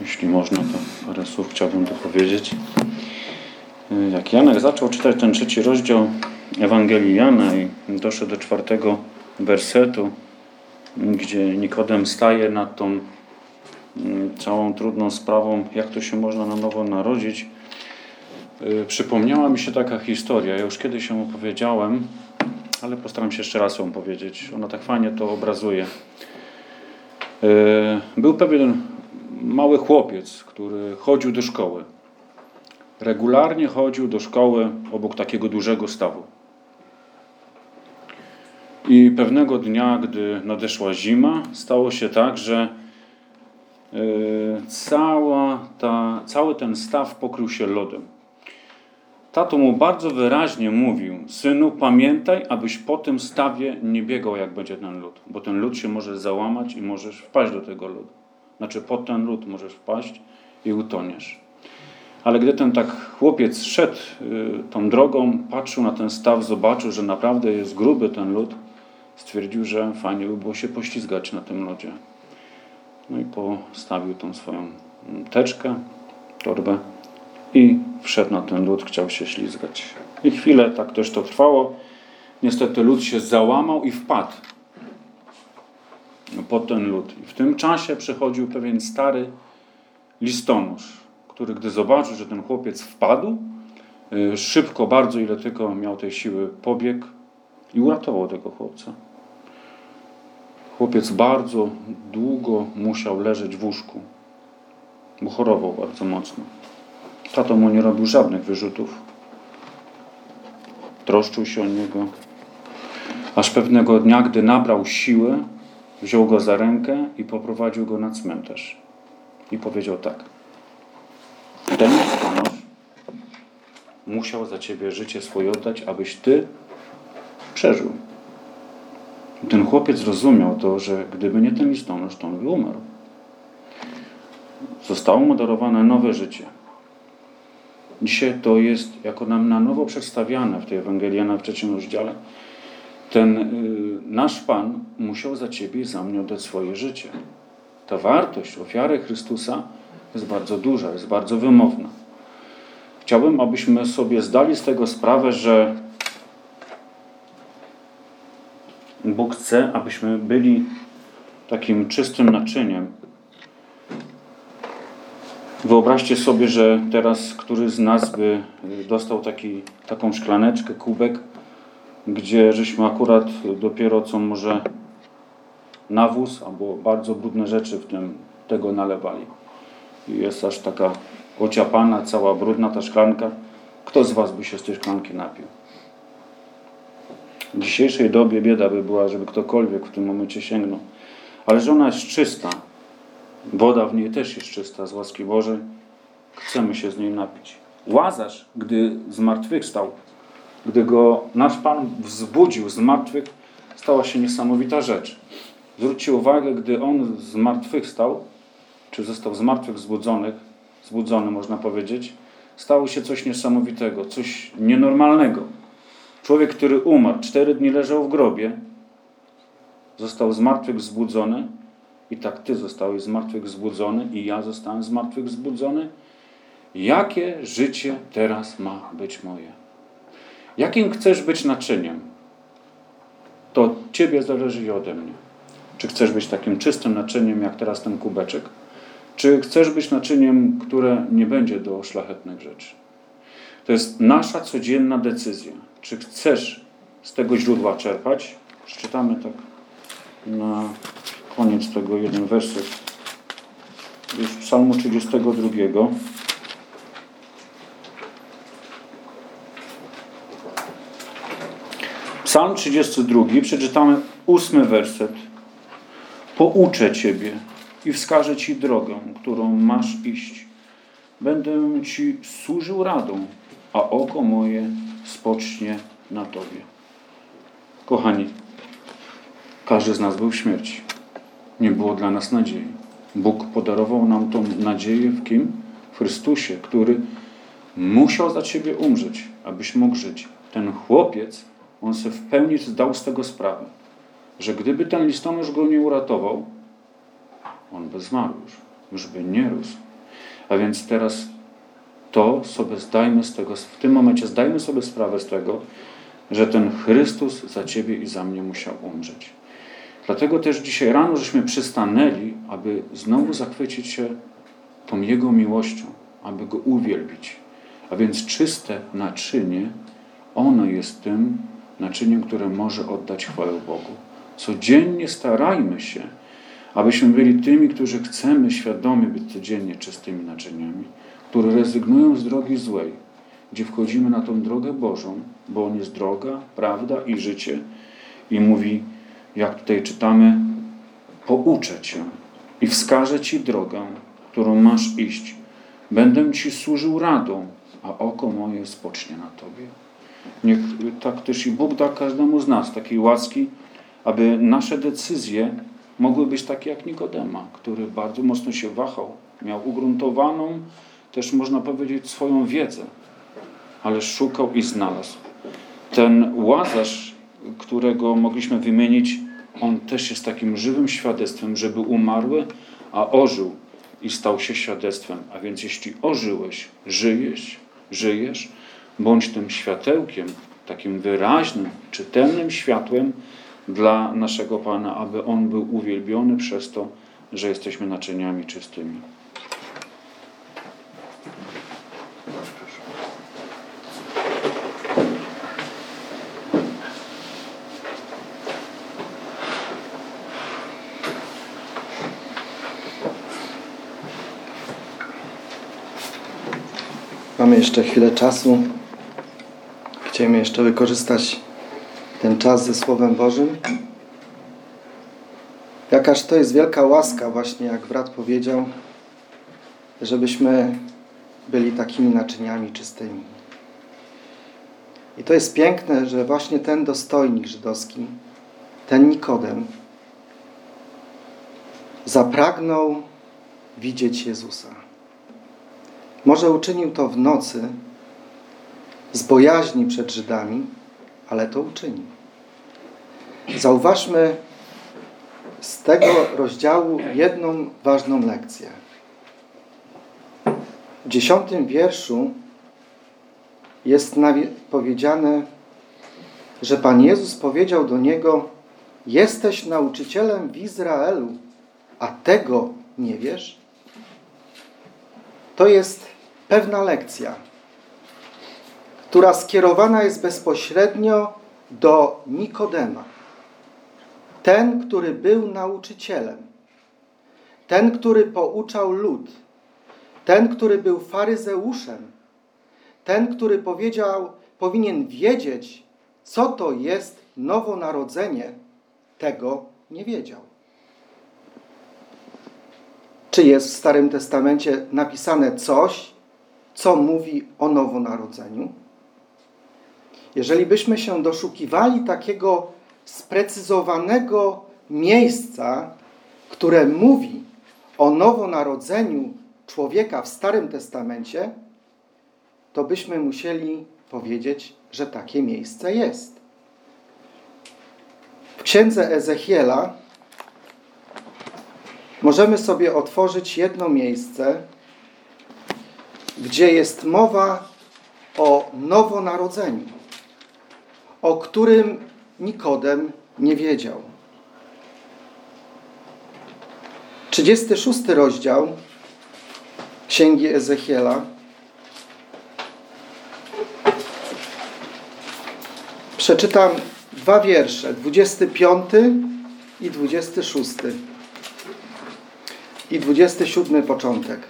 Jeśli można, to parę słów chciałbym tu powiedzieć. Jak Janek zaczął czytać ten trzeci rozdział Ewangelii Jana i doszedł do czwartego wersetu, gdzie Nikodem staje nad tą mm, całą trudną sprawą, jak to się można na nowo narodzić, y, przypomniała mi się taka historia. Ja już kiedyś ją opowiedziałem, ale postaram się jeszcze raz ją powiedzieć. Ona tak fajnie to obrazuje. Y, był pewien mały chłopiec, który chodził do szkoły. Regularnie chodził do szkoły obok takiego dużego stawu. I pewnego dnia, gdy nadeszła zima, stało się tak, że yy, cała ta, cały ten staw pokrył się lodem. Tato mu bardzo wyraźnie mówił: Synu, pamiętaj, abyś po tym stawie nie biegał, jak będzie ten lód, bo ten lód się może załamać i możesz wpaść do tego lodu. Znaczy pod ten lód możesz wpaść i utoniesz. Ale gdy ten tak chłopiec szedł y, tą drogą, patrzył na ten staw, zobaczył, że naprawdę jest gruby ten lód, stwierdził, że fajnie by było się poślizgać na tym lodzie. No i postawił tą swoją teczkę, torbę i wszedł na ten lód, chciał się ślizgać. I chwilę tak też to trwało. Niestety lód się załamał i wpadł pod ten lód. I w tym czasie przychodził pewien stary listonosz, który gdy zobaczył, że ten chłopiec wpadł, y, szybko, bardzo ile tylko miał tej siły, pobiegł i uratował tego chłopca. Chłopiec bardzo długo musiał leżeć w łóżku, bo chorował bardzo mocno. Tato mu nie robił żadnych wyrzutów. Troszczył się o niego. Aż pewnego dnia, gdy nabrał siłę, wziął go za rękę i poprowadził go na cmentarz. I powiedział tak. Ten listonosz musiał za ciebie życie swoje oddać, abyś ty przeżył. Ten chłopiec rozumiał to, że gdyby nie ten listonosz, to on by umarł. Zostało mu darowane nowe życie. Dzisiaj to jest jako nam na nowo przedstawiane w tej Ewangelii w trzecim rozdziale. Ten y, nasz Pan musiał za Ciebie i za mnie oddać swoje życie. Ta wartość ofiary Chrystusa jest bardzo duża, jest bardzo wymowna. Chciałbym, abyśmy sobie zdali z tego sprawę, że Bóg chce, abyśmy byli takim czystym naczyniem. Wyobraźcie sobie, że teraz któryś z nas by dostał taki, taką szklaneczkę, kubek, gdzie żeśmy akurat dopiero co może nawóz albo bardzo brudne rzeczy w tym tego nalewali. Jest aż taka ociapana, cała brudna ta szklanka. Kto z Was by się z tej szklanki napił? W dzisiejszej dobie bieda by była, żeby ktokolwiek w tym momencie sięgnął. Ale że ona jest czysta, woda w niej też jest czysta z łaski Bożej, chcemy się z niej napić. Łazarz, gdy zmartwychwstał, gdy go nasz Pan wzbudził z martwych, stała się niesamowita rzecz. Zwróćcie uwagę, gdy on zmartwychwstał, czy został z martwych zbudzonych, zbudzony można powiedzieć, stało się coś niesamowitego, coś nienormalnego. Człowiek, który umarł, cztery dni leżał w grobie, został z martwych zbudzony i tak ty zostałeś z martwych zbudzony i ja zostałem z martwych zbudzony. Jakie życie teraz ma być moje? Jakim chcesz być naczyniem? To od Ciebie zależy i ode mnie. Czy chcesz być takim czystym naczyniem, jak teraz ten kubeczek? Czy chcesz być naczyniem, które nie będzie do szlachetnych rzeczy? To jest nasza codzienna decyzja. Czy chcesz z tego źródła czerpać? Przeczytamy tak na koniec tego jeden werset. Już psalmu 32. Psalm 32, przeczytamy ósmy werset. Pouczę Ciebie i wskażę Ci drogę, którą masz iść. Będę Ci służył radą, a oko moje spocznie na Tobie. Kochani, każdy z nas był w śmierci. Nie było dla nas nadziei. Bóg podarował nam tą nadzieję w kim? W Chrystusie, który musiał za Ciebie umrzeć, abyś mógł żyć. Ten chłopiec, on sobie w pełni zdał z tego sprawę, że gdyby ten listonosz go nie uratował, on by zmarł już, już by nie rósł. A więc teraz to sobie zdajmy z tego, w tym momencie zdajmy sobie sprawę z tego, że ten Chrystus za Ciebie i za mnie musiał umrzeć. Dlatego też dzisiaj rano żeśmy przystanęli, aby znowu zachwycić się tą Jego miłością, aby Go uwielbić. A więc czyste naczynie, ono jest tym naczyniem, które może oddać chwałę Bogu. Codziennie starajmy się, abyśmy byli tymi, którzy chcemy świadomie być codziennie czystymi naczyniami, które rezygnują z drogi złej, gdzie wchodzimy na tą drogę Bożą, bo On jest droga, prawda i życie i mówi, jak tutaj czytamy, pouczę Cię i wskażę Ci drogę, którą masz iść. Będę Ci służył radą, a oko moje spocznie na Tobie. Niech tak też i Bóg da każdemu z nas takiej łaski, aby nasze decyzje mogły być takie jak Nikodema, który bardzo mocno się wahał. Miał ugruntowaną, też można powiedzieć, swoją wiedzę, ale szukał i znalazł. Ten łazarz którego mogliśmy wymienić, on też jest takim żywym świadectwem, żeby umarły, a ożył i stał się świadectwem. A więc jeśli ożyłeś, żyjesz, żyjesz, bądź tym światełkiem, takim wyraźnym, czytelnym światłem dla naszego Pana, aby On był uwielbiony przez to, że jesteśmy naczyniami czystymi. Mamy jeszcze chwilę czasu. Chcemy jeszcze wykorzystać ten czas ze Słowem Bożym. Jakaż to jest wielka łaska, właśnie jak brat powiedział, żebyśmy byli takimi naczyniami czystymi. I to jest piękne, że właśnie ten dostojnik żydowski, ten Nikodem, zapragnął widzieć Jezusa. Może uczynił to w nocy z bojaźni przed Żydami, ale to uczynił. Zauważmy z tego rozdziału jedną ważną lekcję. W dziesiątym wierszu jest powiedziane, że Pan Jezus powiedział do niego: Jesteś nauczycielem w Izraelu, a tego nie wiesz? To jest pewna lekcja, która skierowana jest bezpośrednio do Nikodema. Ten, który był nauczycielem, ten, który pouczał lud, ten, który był faryzeuszem, ten, który powiedział, powinien wiedzieć, co to jest nowonarodzenie, tego nie wiedział. Czy jest w Starym Testamencie napisane coś, co mówi o nowonarodzeniu? Jeżeli byśmy się doszukiwali takiego sprecyzowanego miejsca, które mówi o nowonarodzeniu człowieka w Starym Testamencie, to byśmy musieli powiedzieć, że takie miejsce jest. W księdze Ezechiela możemy sobie otworzyć jedno miejsce, gdzie jest mowa o nowonarodzeniu, o którym Nikodem nie wiedział. 36 rozdział Księgi Ezechiela. Przeczytam dwa wiersze, 25 i 26 i 27 początek.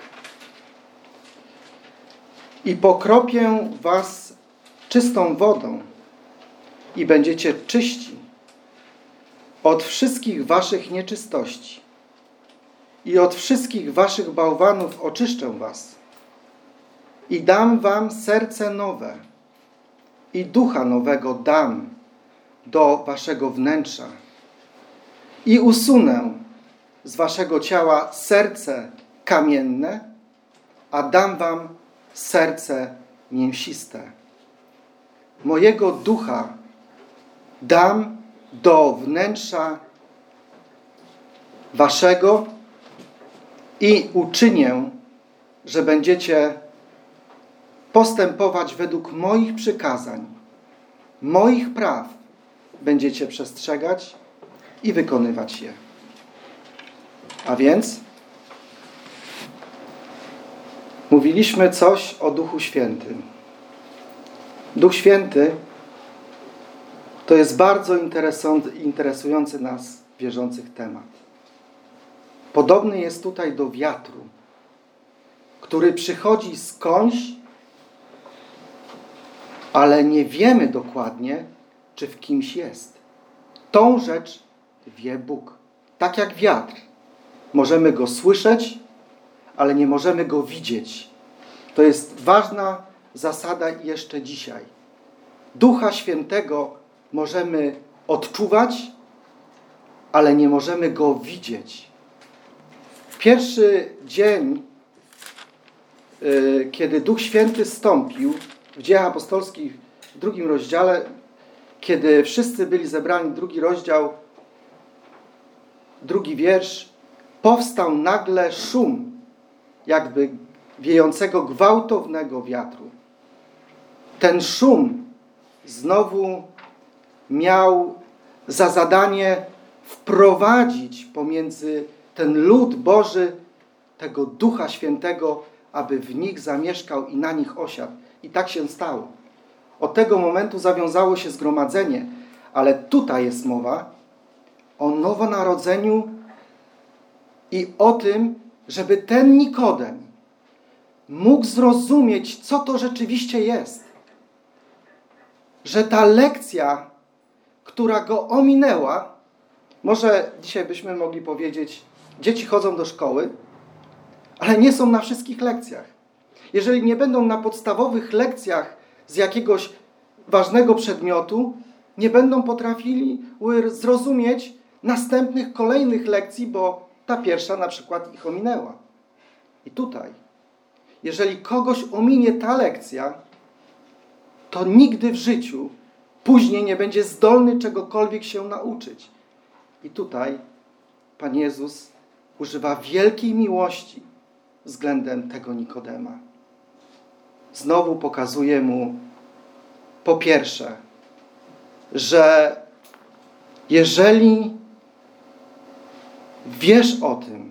I pokropię was czystą wodą i będziecie czyści od wszystkich waszych nieczystości i od wszystkich waszych bałwanów oczyszczę was i dam wam serce nowe i ducha nowego dam do waszego wnętrza i usunę z waszego ciała serce kamienne, a dam wam serce mięsiste. Mojego ducha dam do wnętrza waszego i uczynię, że będziecie postępować według moich przykazań, moich praw będziecie przestrzegać i wykonywać je. A więc mówiliśmy coś o Duchu Świętym. Duch Święty to jest bardzo interesujący nas wierzących temat. Podobny jest tutaj do wiatru, który przychodzi skądś, ale nie wiemy dokładnie, czy w kimś jest. Tą rzecz wie Bóg. Tak jak wiatr. Możemy go słyszeć, ale nie możemy go widzieć. To jest ważna zasada jeszcze dzisiaj. Ducha Świętego możemy odczuwać, ale nie możemy go widzieć. Pierwszy dzień, y, kiedy Duch Święty stąpił w Dziejach Apostolskich w drugim rozdziale, kiedy wszyscy byli zebrani, drugi rozdział, drugi wiersz, powstał nagle szum, jakby wiejącego gwałtownego wiatru. Ten szum znowu miał za zadanie wprowadzić pomiędzy ten lud Boży tego Ducha Świętego, aby w nich zamieszkał i na nich osiadł. I tak się stało. Od tego momentu zawiązało się zgromadzenie, ale tutaj jest mowa o nowonarodzeniu i o tym, żeby ten Nikodem mógł zrozumieć, co to rzeczywiście jest. Że ta lekcja, która go ominęła, może dzisiaj byśmy mogli powiedzieć, dzieci chodzą do szkoły, ale nie są na wszystkich lekcjach. Jeżeli nie będą na podstawowych lekcjach z jakiegoś ważnego przedmiotu, nie będą potrafili zrozumieć następnych, kolejnych lekcji, bo ta pierwsza na przykład ich ominęła. I tutaj, jeżeli kogoś ominie ta lekcja, to nigdy w życiu później nie będzie zdolny czegokolwiek się nauczyć. I tutaj Pan Jezus używa wielkiej miłości względem tego Nikodema. Znowu pokazuje mu po pierwsze, że jeżeli wiesz o tym,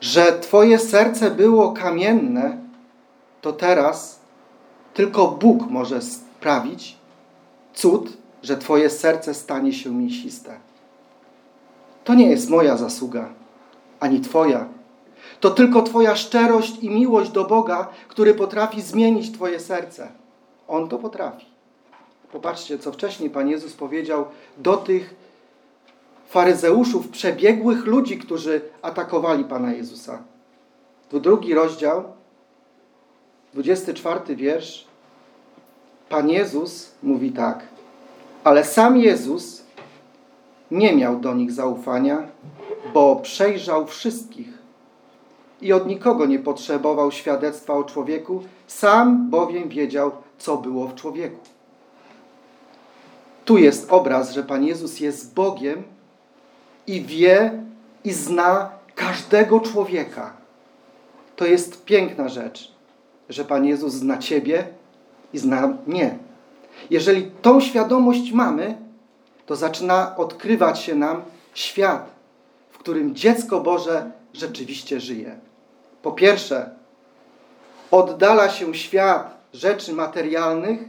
że Twoje serce było kamienne, to teraz tylko Bóg może sprawić cud, że Twoje serce stanie się mięsiste. To nie jest moja zasługa, ani Twoja. To tylko Twoja szczerość i miłość do Boga, który potrafi zmienić Twoje serce. On to potrafi. Popatrzcie, co wcześniej Pan Jezus powiedział do tych faryzeuszów, przebiegłych ludzi, którzy atakowali Pana Jezusa. Tu drugi rozdział, 24 wiersz. Pan Jezus mówi tak. Ale sam Jezus nie miał do nich zaufania, bo przejrzał wszystkich i od nikogo nie potrzebował świadectwa o człowieku, sam bowiem wiedział, co było w człowieku. Tu jest obraz, że Pan Jezus jest Bogiem i wie i zna każdego człowieka. To jest piękna rzecz, że Pan Jezus zna Ciebie i zna mnie. Jeżeli tą świadomość mamy, to zaczyna odkrywać się nam świat, w którym dziecko Boże rzeczywiście żyje. Po pierwsze, oddala się świat rzeczy materialnych,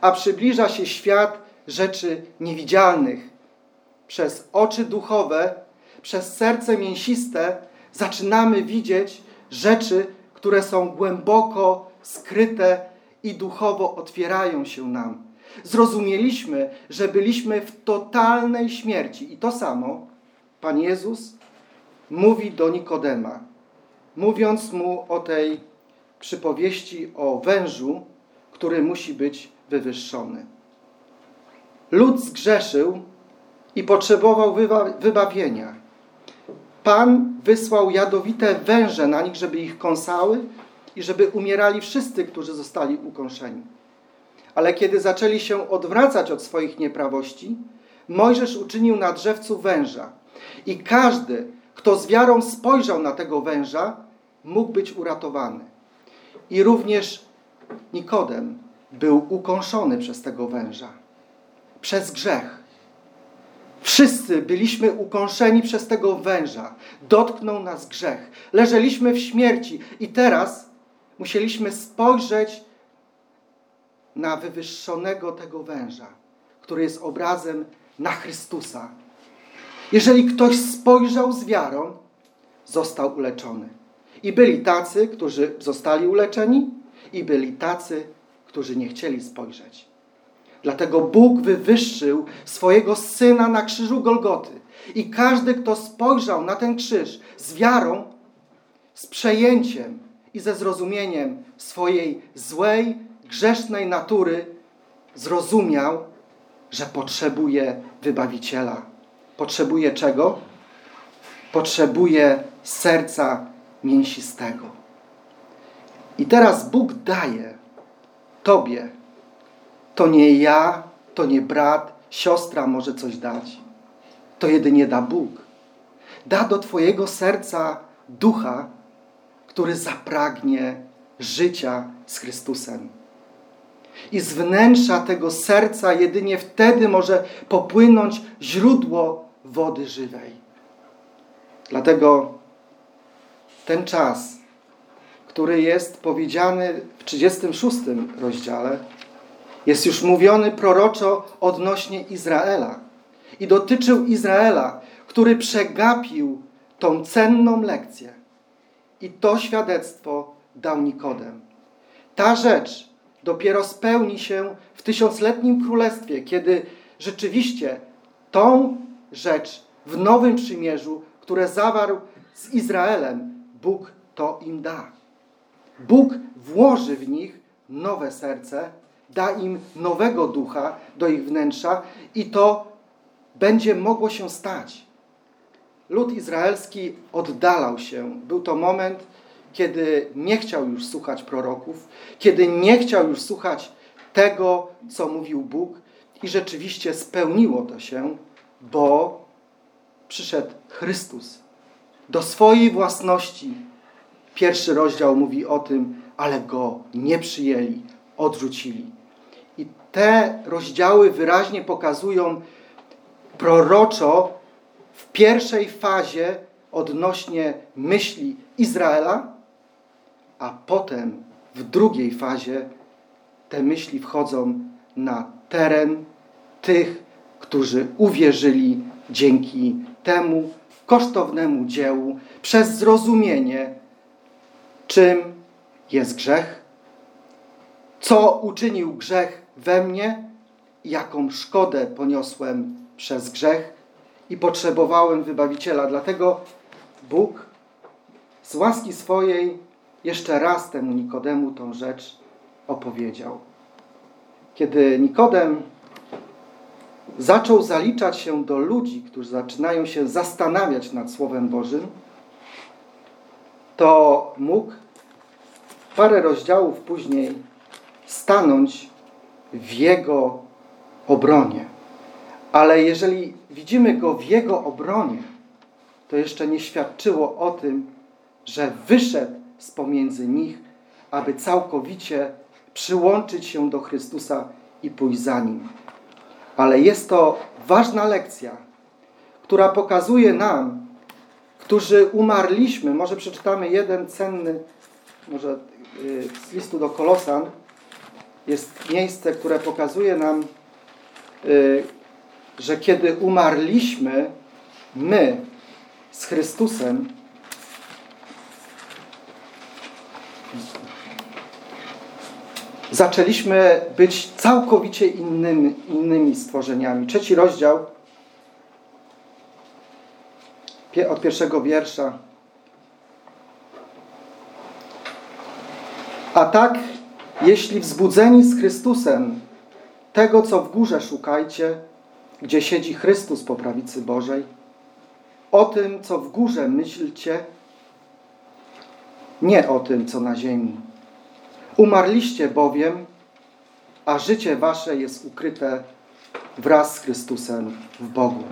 a przybliża się świat rzeczy niewidzialnych. Przez oczy duchowe, przez serce mięsiste zaczynamy widzieć rzeczy, które są głęboko skryte i duchowo otwierają się nam. Zrozumieliśmy, że byliśmy w totalnej śmierci. I to samo Pan Jezus mówi do Nikodema, mówiąc mu o tej przypowieści o wężu, który musi być wywyższony. Lud zgrzeszył i potrzebował wybawienia. Pan wysłał jadowite węże na nich, żeby ich kąsały i żeby umierali wszyscy, którzy zostali ukąszeni. Ale kiedy zaczęli się odwracać od swoich nieprawości, Mojżesz uczynił na drzewcu węża. I każdy, kto z wiarą spojrzał na tego węża, mógł być uratowany. I również Nikodem był ukąszony przez tego węża. Przez grzech. Wszyscy byliśmy ukąszeni przez tego węża. Dotknął nas grzech. Leżeliśmy w śmierci i teraz musieliśmy spojrzeć na wywyższonego tego węża, który jest obrazem na Chrystusa. Jeżeli ktoś spojrzał z wiarą, został uleczony. I byli tacy, którzy zostali uleczeni, i byli tacy, którzy nie chcieli spojrzeć. Dlatego Bóg wywyższył swojego Syna na krzyżu Golgoty. I każdy, kto spojrzał na ten krzyż z wiarą, z przejęciem i ze zrozumieniem swojej złej, grzesznej natury, zrozumiał, że potrzebuje wybawiciela. Potrzebuje czego? Potrzebuje serca mięsistego. I teraz Bóg daje Tobie. To nie ja to nie brat, siostra może coś dać. To jedynie da Bóg. Da do Twojego serca ducha, który zapragnie życia z Chrystusem. I z wnętrza tego serca jedynie wtedy może popłynąć źródło wody żywej. Dlatego ten czas, który jest powiedziany w 36 rozdziale, jest już mówiony proroczo odnośnie Izraela. I dotyczył Izraela, który przegapił tą cenną lekcję. I to świadectwo dał Nikodem. Ta rzecz dopiero spełni się w tysiącletnim królestwie, kiedy rzeczywiście tą rzecz w Nowym Przymierzu, które zawarł z Izraelem, Bóg to im da. Bóg włoży w nich nowe serce, da im nowego ducha do ich wnętrza i to będzie mogło się stać. Lud izraelski oddalał się. Był to moment, kiedy nie chciał już słuchać proroków, kiedy nie chciał już słuchać tego, co mówił Bóg, i rzeczywiście spełniło to się, bo przyszedł Chrystus do swojej własności. Pierwszy rozdział mówi o tym, ale go nie przyjęli, odrzucili. I te rozdziały wyraźnie pokazują proroczo w pierwszej fazie odnośnie myśli Izraela, a potem w drugiej fazie te myśli wchodzą na teren tych, którzy uwierzyli dzięki temu kosztownemu dziełu, przez zrozumienie, czym jest grzech, co uczynił grzech we mnie, jaką szkodę poniosłem przez grzech i potrzebowałem wybawiciela. Dlatego Bóg z łaski swojej jeszcze raz temu Nikodemu tą rzecz opowiedział. Kiedy Nikodem zaczął zaliczać się do ludzi, którzy zaczynają się zastanawiać nad Słowem Bożym, to mógł parę rozdziałów później stanąć w jego obronie. Ale jeżeli widzimy go w jego obronie, to jeszcze nie świadczyło o tym, że wyszedł z pomiędzy nich, aby całkowicie przyłączyć się do Chrystusa i pójść za Nim. Ale jest to ważna lekcja, która pokazuje nam, którzy umarliśmy, może przeczytamy jeden cenny, może y, z listu do Kolosan, jest miejsce, które pokazuje nam, y, że kiedy umarliśmy, my z Chrystusem, zaczęliśmy być całkowicie innymi, innymi stworzeniami. Trzeci rozdział od pierwszego wiersza. A tak, jeśli wzbudzeni z Chrystusem tego, co w górze szukajcie, gdzie siedzi Chrystus po prawicy Bożej, o tym, co w górze myślcie, nie o tym, co na ziemi. Umarliście bowiem, a życie wasze jest ukryte wraz z Chrystusem w Bogu.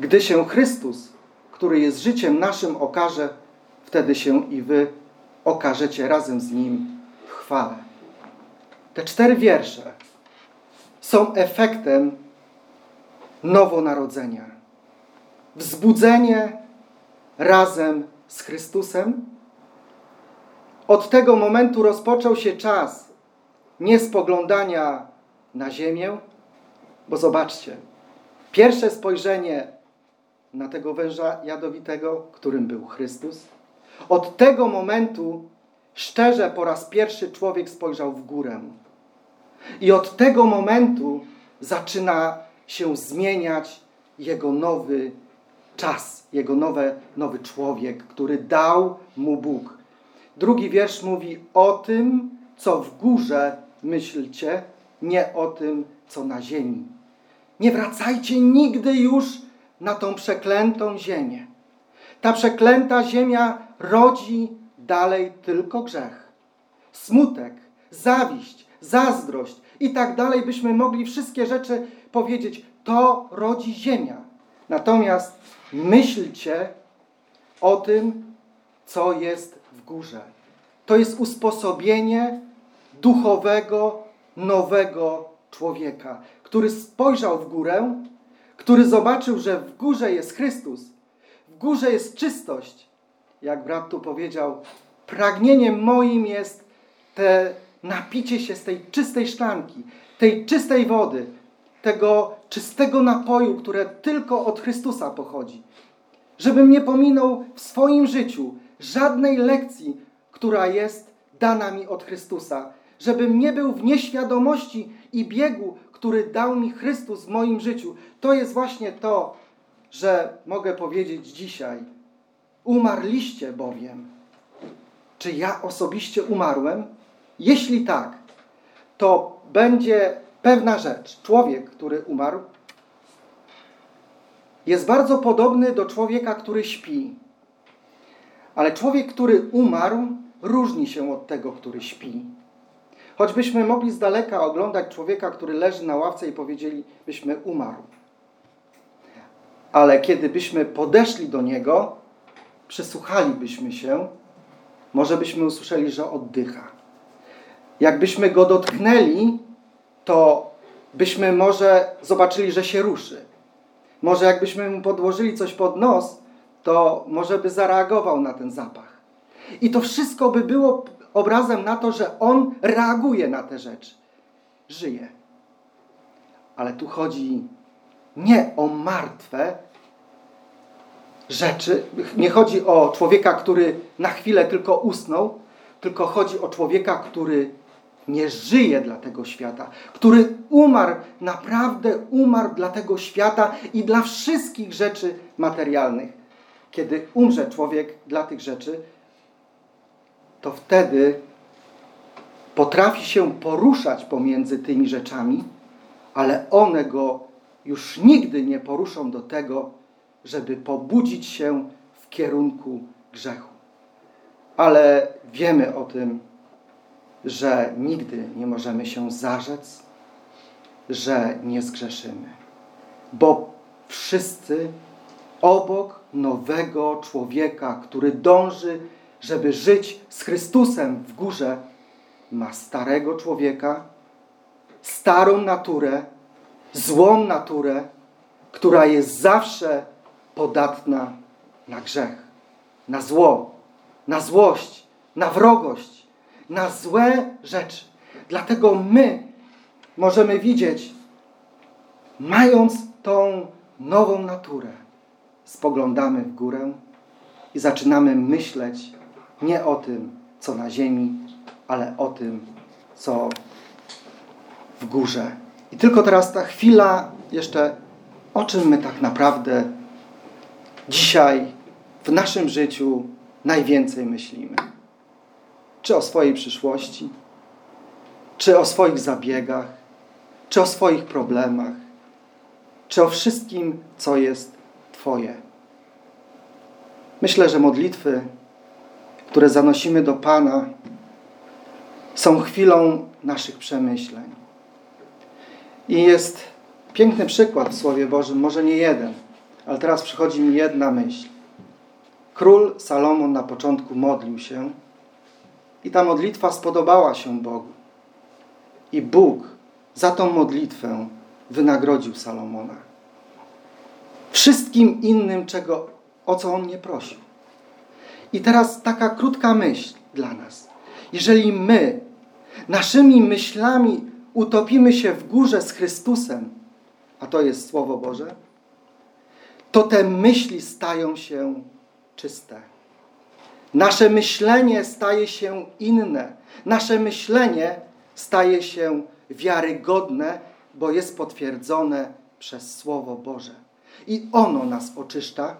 Gdy się Chrystus, który jest życiem naszym, okaże, wtedy się i wy okażecie razem z Nim w chwale. Te cztery wiersze są efektem nowonarodzenia. Wzbudzenie razem z Chrystusem. Od tego momentu rozpoczął się czas nie spoglądania na ziemię, bo zobaczcie, pierwsze spojrzenie na tego węża jadowitego, którym był Chrystus. Od tego momentu szczerze po raz pierwszy człowiek spojrzał w górę. I od tego momentu zaczyna się zmieniać jego nowy czas, jego nowe, nowy człowiek, który dał mu Bóg. Drugi wiersz mówi o tym, co w górze myślcie, nie o tym, co na ziemi. Nie wracajcie nigdy już na tą przeklętą ziemię. Ta przeklęta ziemia rodzi dalej tylko grzech. Smutek, zawiść, zazdrość i tak dalej, byśmy mogli wszystkie rzeczy powiedzieć. To rodzi ziemia. Natomiast myślcie o tym, co jest w górze. To jest usposobienie duchowego, nowego człowieka, który spojrzał w górę, który zobaczył, że w górze jest Chrystus, w górze jest czystość. Jak brat tu powiedział, pragnieniem moim jest te napicie się z tej czystej szklanki, tej czystej wody, tego czystego napoju, które tylko od Chrystusa pochodzi. Żebym nie pominął w swoim życiu żadnej lekcji, która jest dana mi od Chrystusa. Żebym nie był w nieświadomości i biegu, który dał mi Chrystus w moim życiu. To jest właśnie to, że mogę powiedzieć dzisiaj. Umarliście bowiem. Czy ja osobiście umarłem? Jeśli tak, to będzie pewna rzecz. Człowiek, który umarł, jest bardzo podobny do człowieka, który śpi. Ale człowiek, który umarł, różni się od tego, który śpi. Choćbyśmy mogli z daleka oglądać człowieka, który leży na ławce i powiedzielibyśmy umarł. Ale kiedy byśmy podeszli do niego, przysłuchalibyśmy się, może byśmy usłyszeli, że oddycha. Jakbyśmy go dotknęli, to byśmy może zobaczyli, że się ruszy. Może jakbyśmy mu podłożyli coś pod nos, to może by zareagował na ten zapach. I to wszystko by było obrazem na to, że on reaguje na te rzeczy. Żyje. Ale tu chodzi nie o martwe rzeczy, nie chodzi o człowieka, który na chwilę tylko usnął, tylko chodzi o człowieka, który nie żyje dla tego świata, który umarł, naprawdę umarł dla tego świata i dla wszystkich rzeczy materialnych. Kiedy umrze człowiek dla tych rzeczy, to wtedy potrafi się poruszać pomiędzy tymi rzeczami, ale one go już nigdy nie poruszą do tego, żeby pobudzić się w kierunku grzechu. Ale wiemy o tym, że nigdy nie możemy się zarzec, że nie zgrzeszymy. Bo wszyscy obok nowego człowieka, który dąży, żeby żyć z Chrystusem w górze, ma starego człowieka, starą naturę, złą naturę, która jest zawsze podatna na grzech, na zło, na złość, na wrogość, na złe rzeczy. Dlatego my możemy widzieć, mając tą nową naturę, spoglądamy w górę i zaczynamy myśleć nie o tym, co na ziemi, ale o tym, co w górze. I tylko teraz ta chwila jeszcze, o czym my tak naprawdę dzisiaj w naszym życiu najwięcej myślimy. Czy o swojej przyszłości, czy o swoich zabiegach, czy o swoich problemach, czy o wszystkim, co jest Twoje. Myślę, że modlitwy, które zanosimy do Pana, są chwilą naszych przemyśleń. I jest piękny przykład w Słowie Bożym, może nie jeden, ale teraz przychodzi mi jedna myśl. Król Salomon na początku modlił się i ta modlitwa spodobała się Bogu. I Bóg za tą modlitwę wynagrodził Salomona. Wszystkim innym, czego, o co on nie prosił. I teraz taka krótka myśl dla nas. Jeżeli my naszymi myślami utopimy się w górze z Chrystusem, a to jest Słowo Boże, to te myśli stają się czyste. Nasze myślenie staje się inne. Nasze myślenie staje się wiarygodne, bo jest potwierdzone przez Słowo Boże. I ono nas oczyszcza,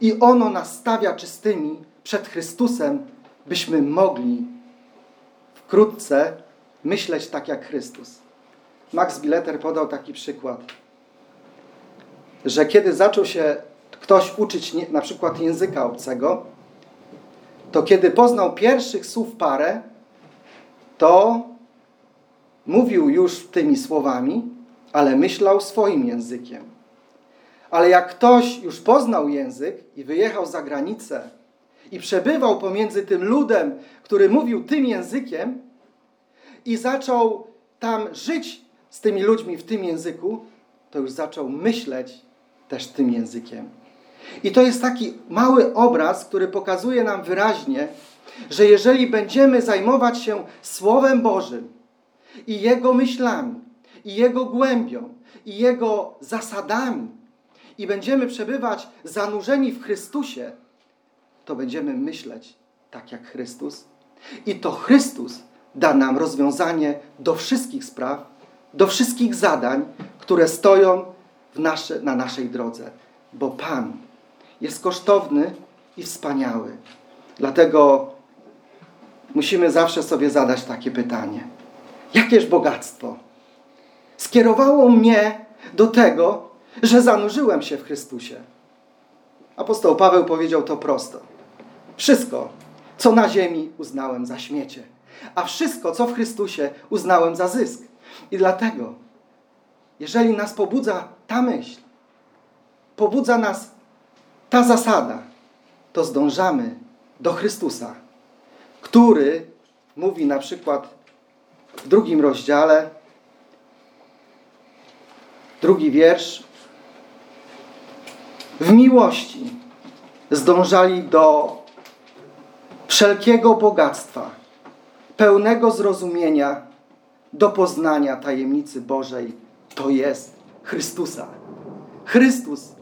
i ono nas stawia czystymi przed Chrystusem, byśmy mogli wkrótce myśleć tak jak Chrystus. Max Billeter podał taki przykład, że kiedy zaczął się ktoś uczyć na przykład języka obcego, to kiedy poznał pierwszych słów parę, to mówił już tymi słowami, ale myślał swoim językiem. Ale jak ktoś już poznał język i wyjechał za granicę i przebywał pomiędzy tym ludem, który mówił tym językiem i zaczął tam żyć z tymi ludźmi w tym języku, to już zaczął myśleć też tym językiem. I to jest taki mały obraz, który pokazuje nam wyraźnie, że jeżeli będziemy zajmować się Słowem Bożym i Jego myślami, i Jego głębią, i Jego zasadami, i będziemy przebywać zanurzeni w Chrystusie, to będziemy myśleć tak jak Chrystus. I to Chrystus da nam rozwiązanie do wszystkich spraw, do wszystkich zadań, które stoją nasze, na naszej drodze. Bo Pan jest kosztowny i wspaniały. Dlatego musimy zawsze sobie zadać takie pytanie: jakież bogactwo skierowało mnie do tego, że zanurzyłem się w Chrystusie? Apostoł Paweł powiedział to prosto. Wszystko, co na ziemi, uznałem za śmiecie, a wszystko, co w Chrystusie, uznałem za zysk. I dlatego, jeżeli nas pobudza ta myśl, pobudza nas ta zasada, to zdążamy do Chrystusa, który mówi na przykład w drugim rozdziale, drugi wiersz, w miłości zdążali do wszelkiego bogactwa, pełnego zrozumienia, do poznania tajemnicy Bożej, to jest Chrystusa. Chrystus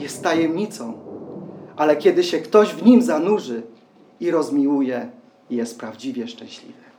jest tajemnicą, ale kiedy się ktoś w nim zanurzy i rozmiłuje, jest prawdziwie szczęśliwy.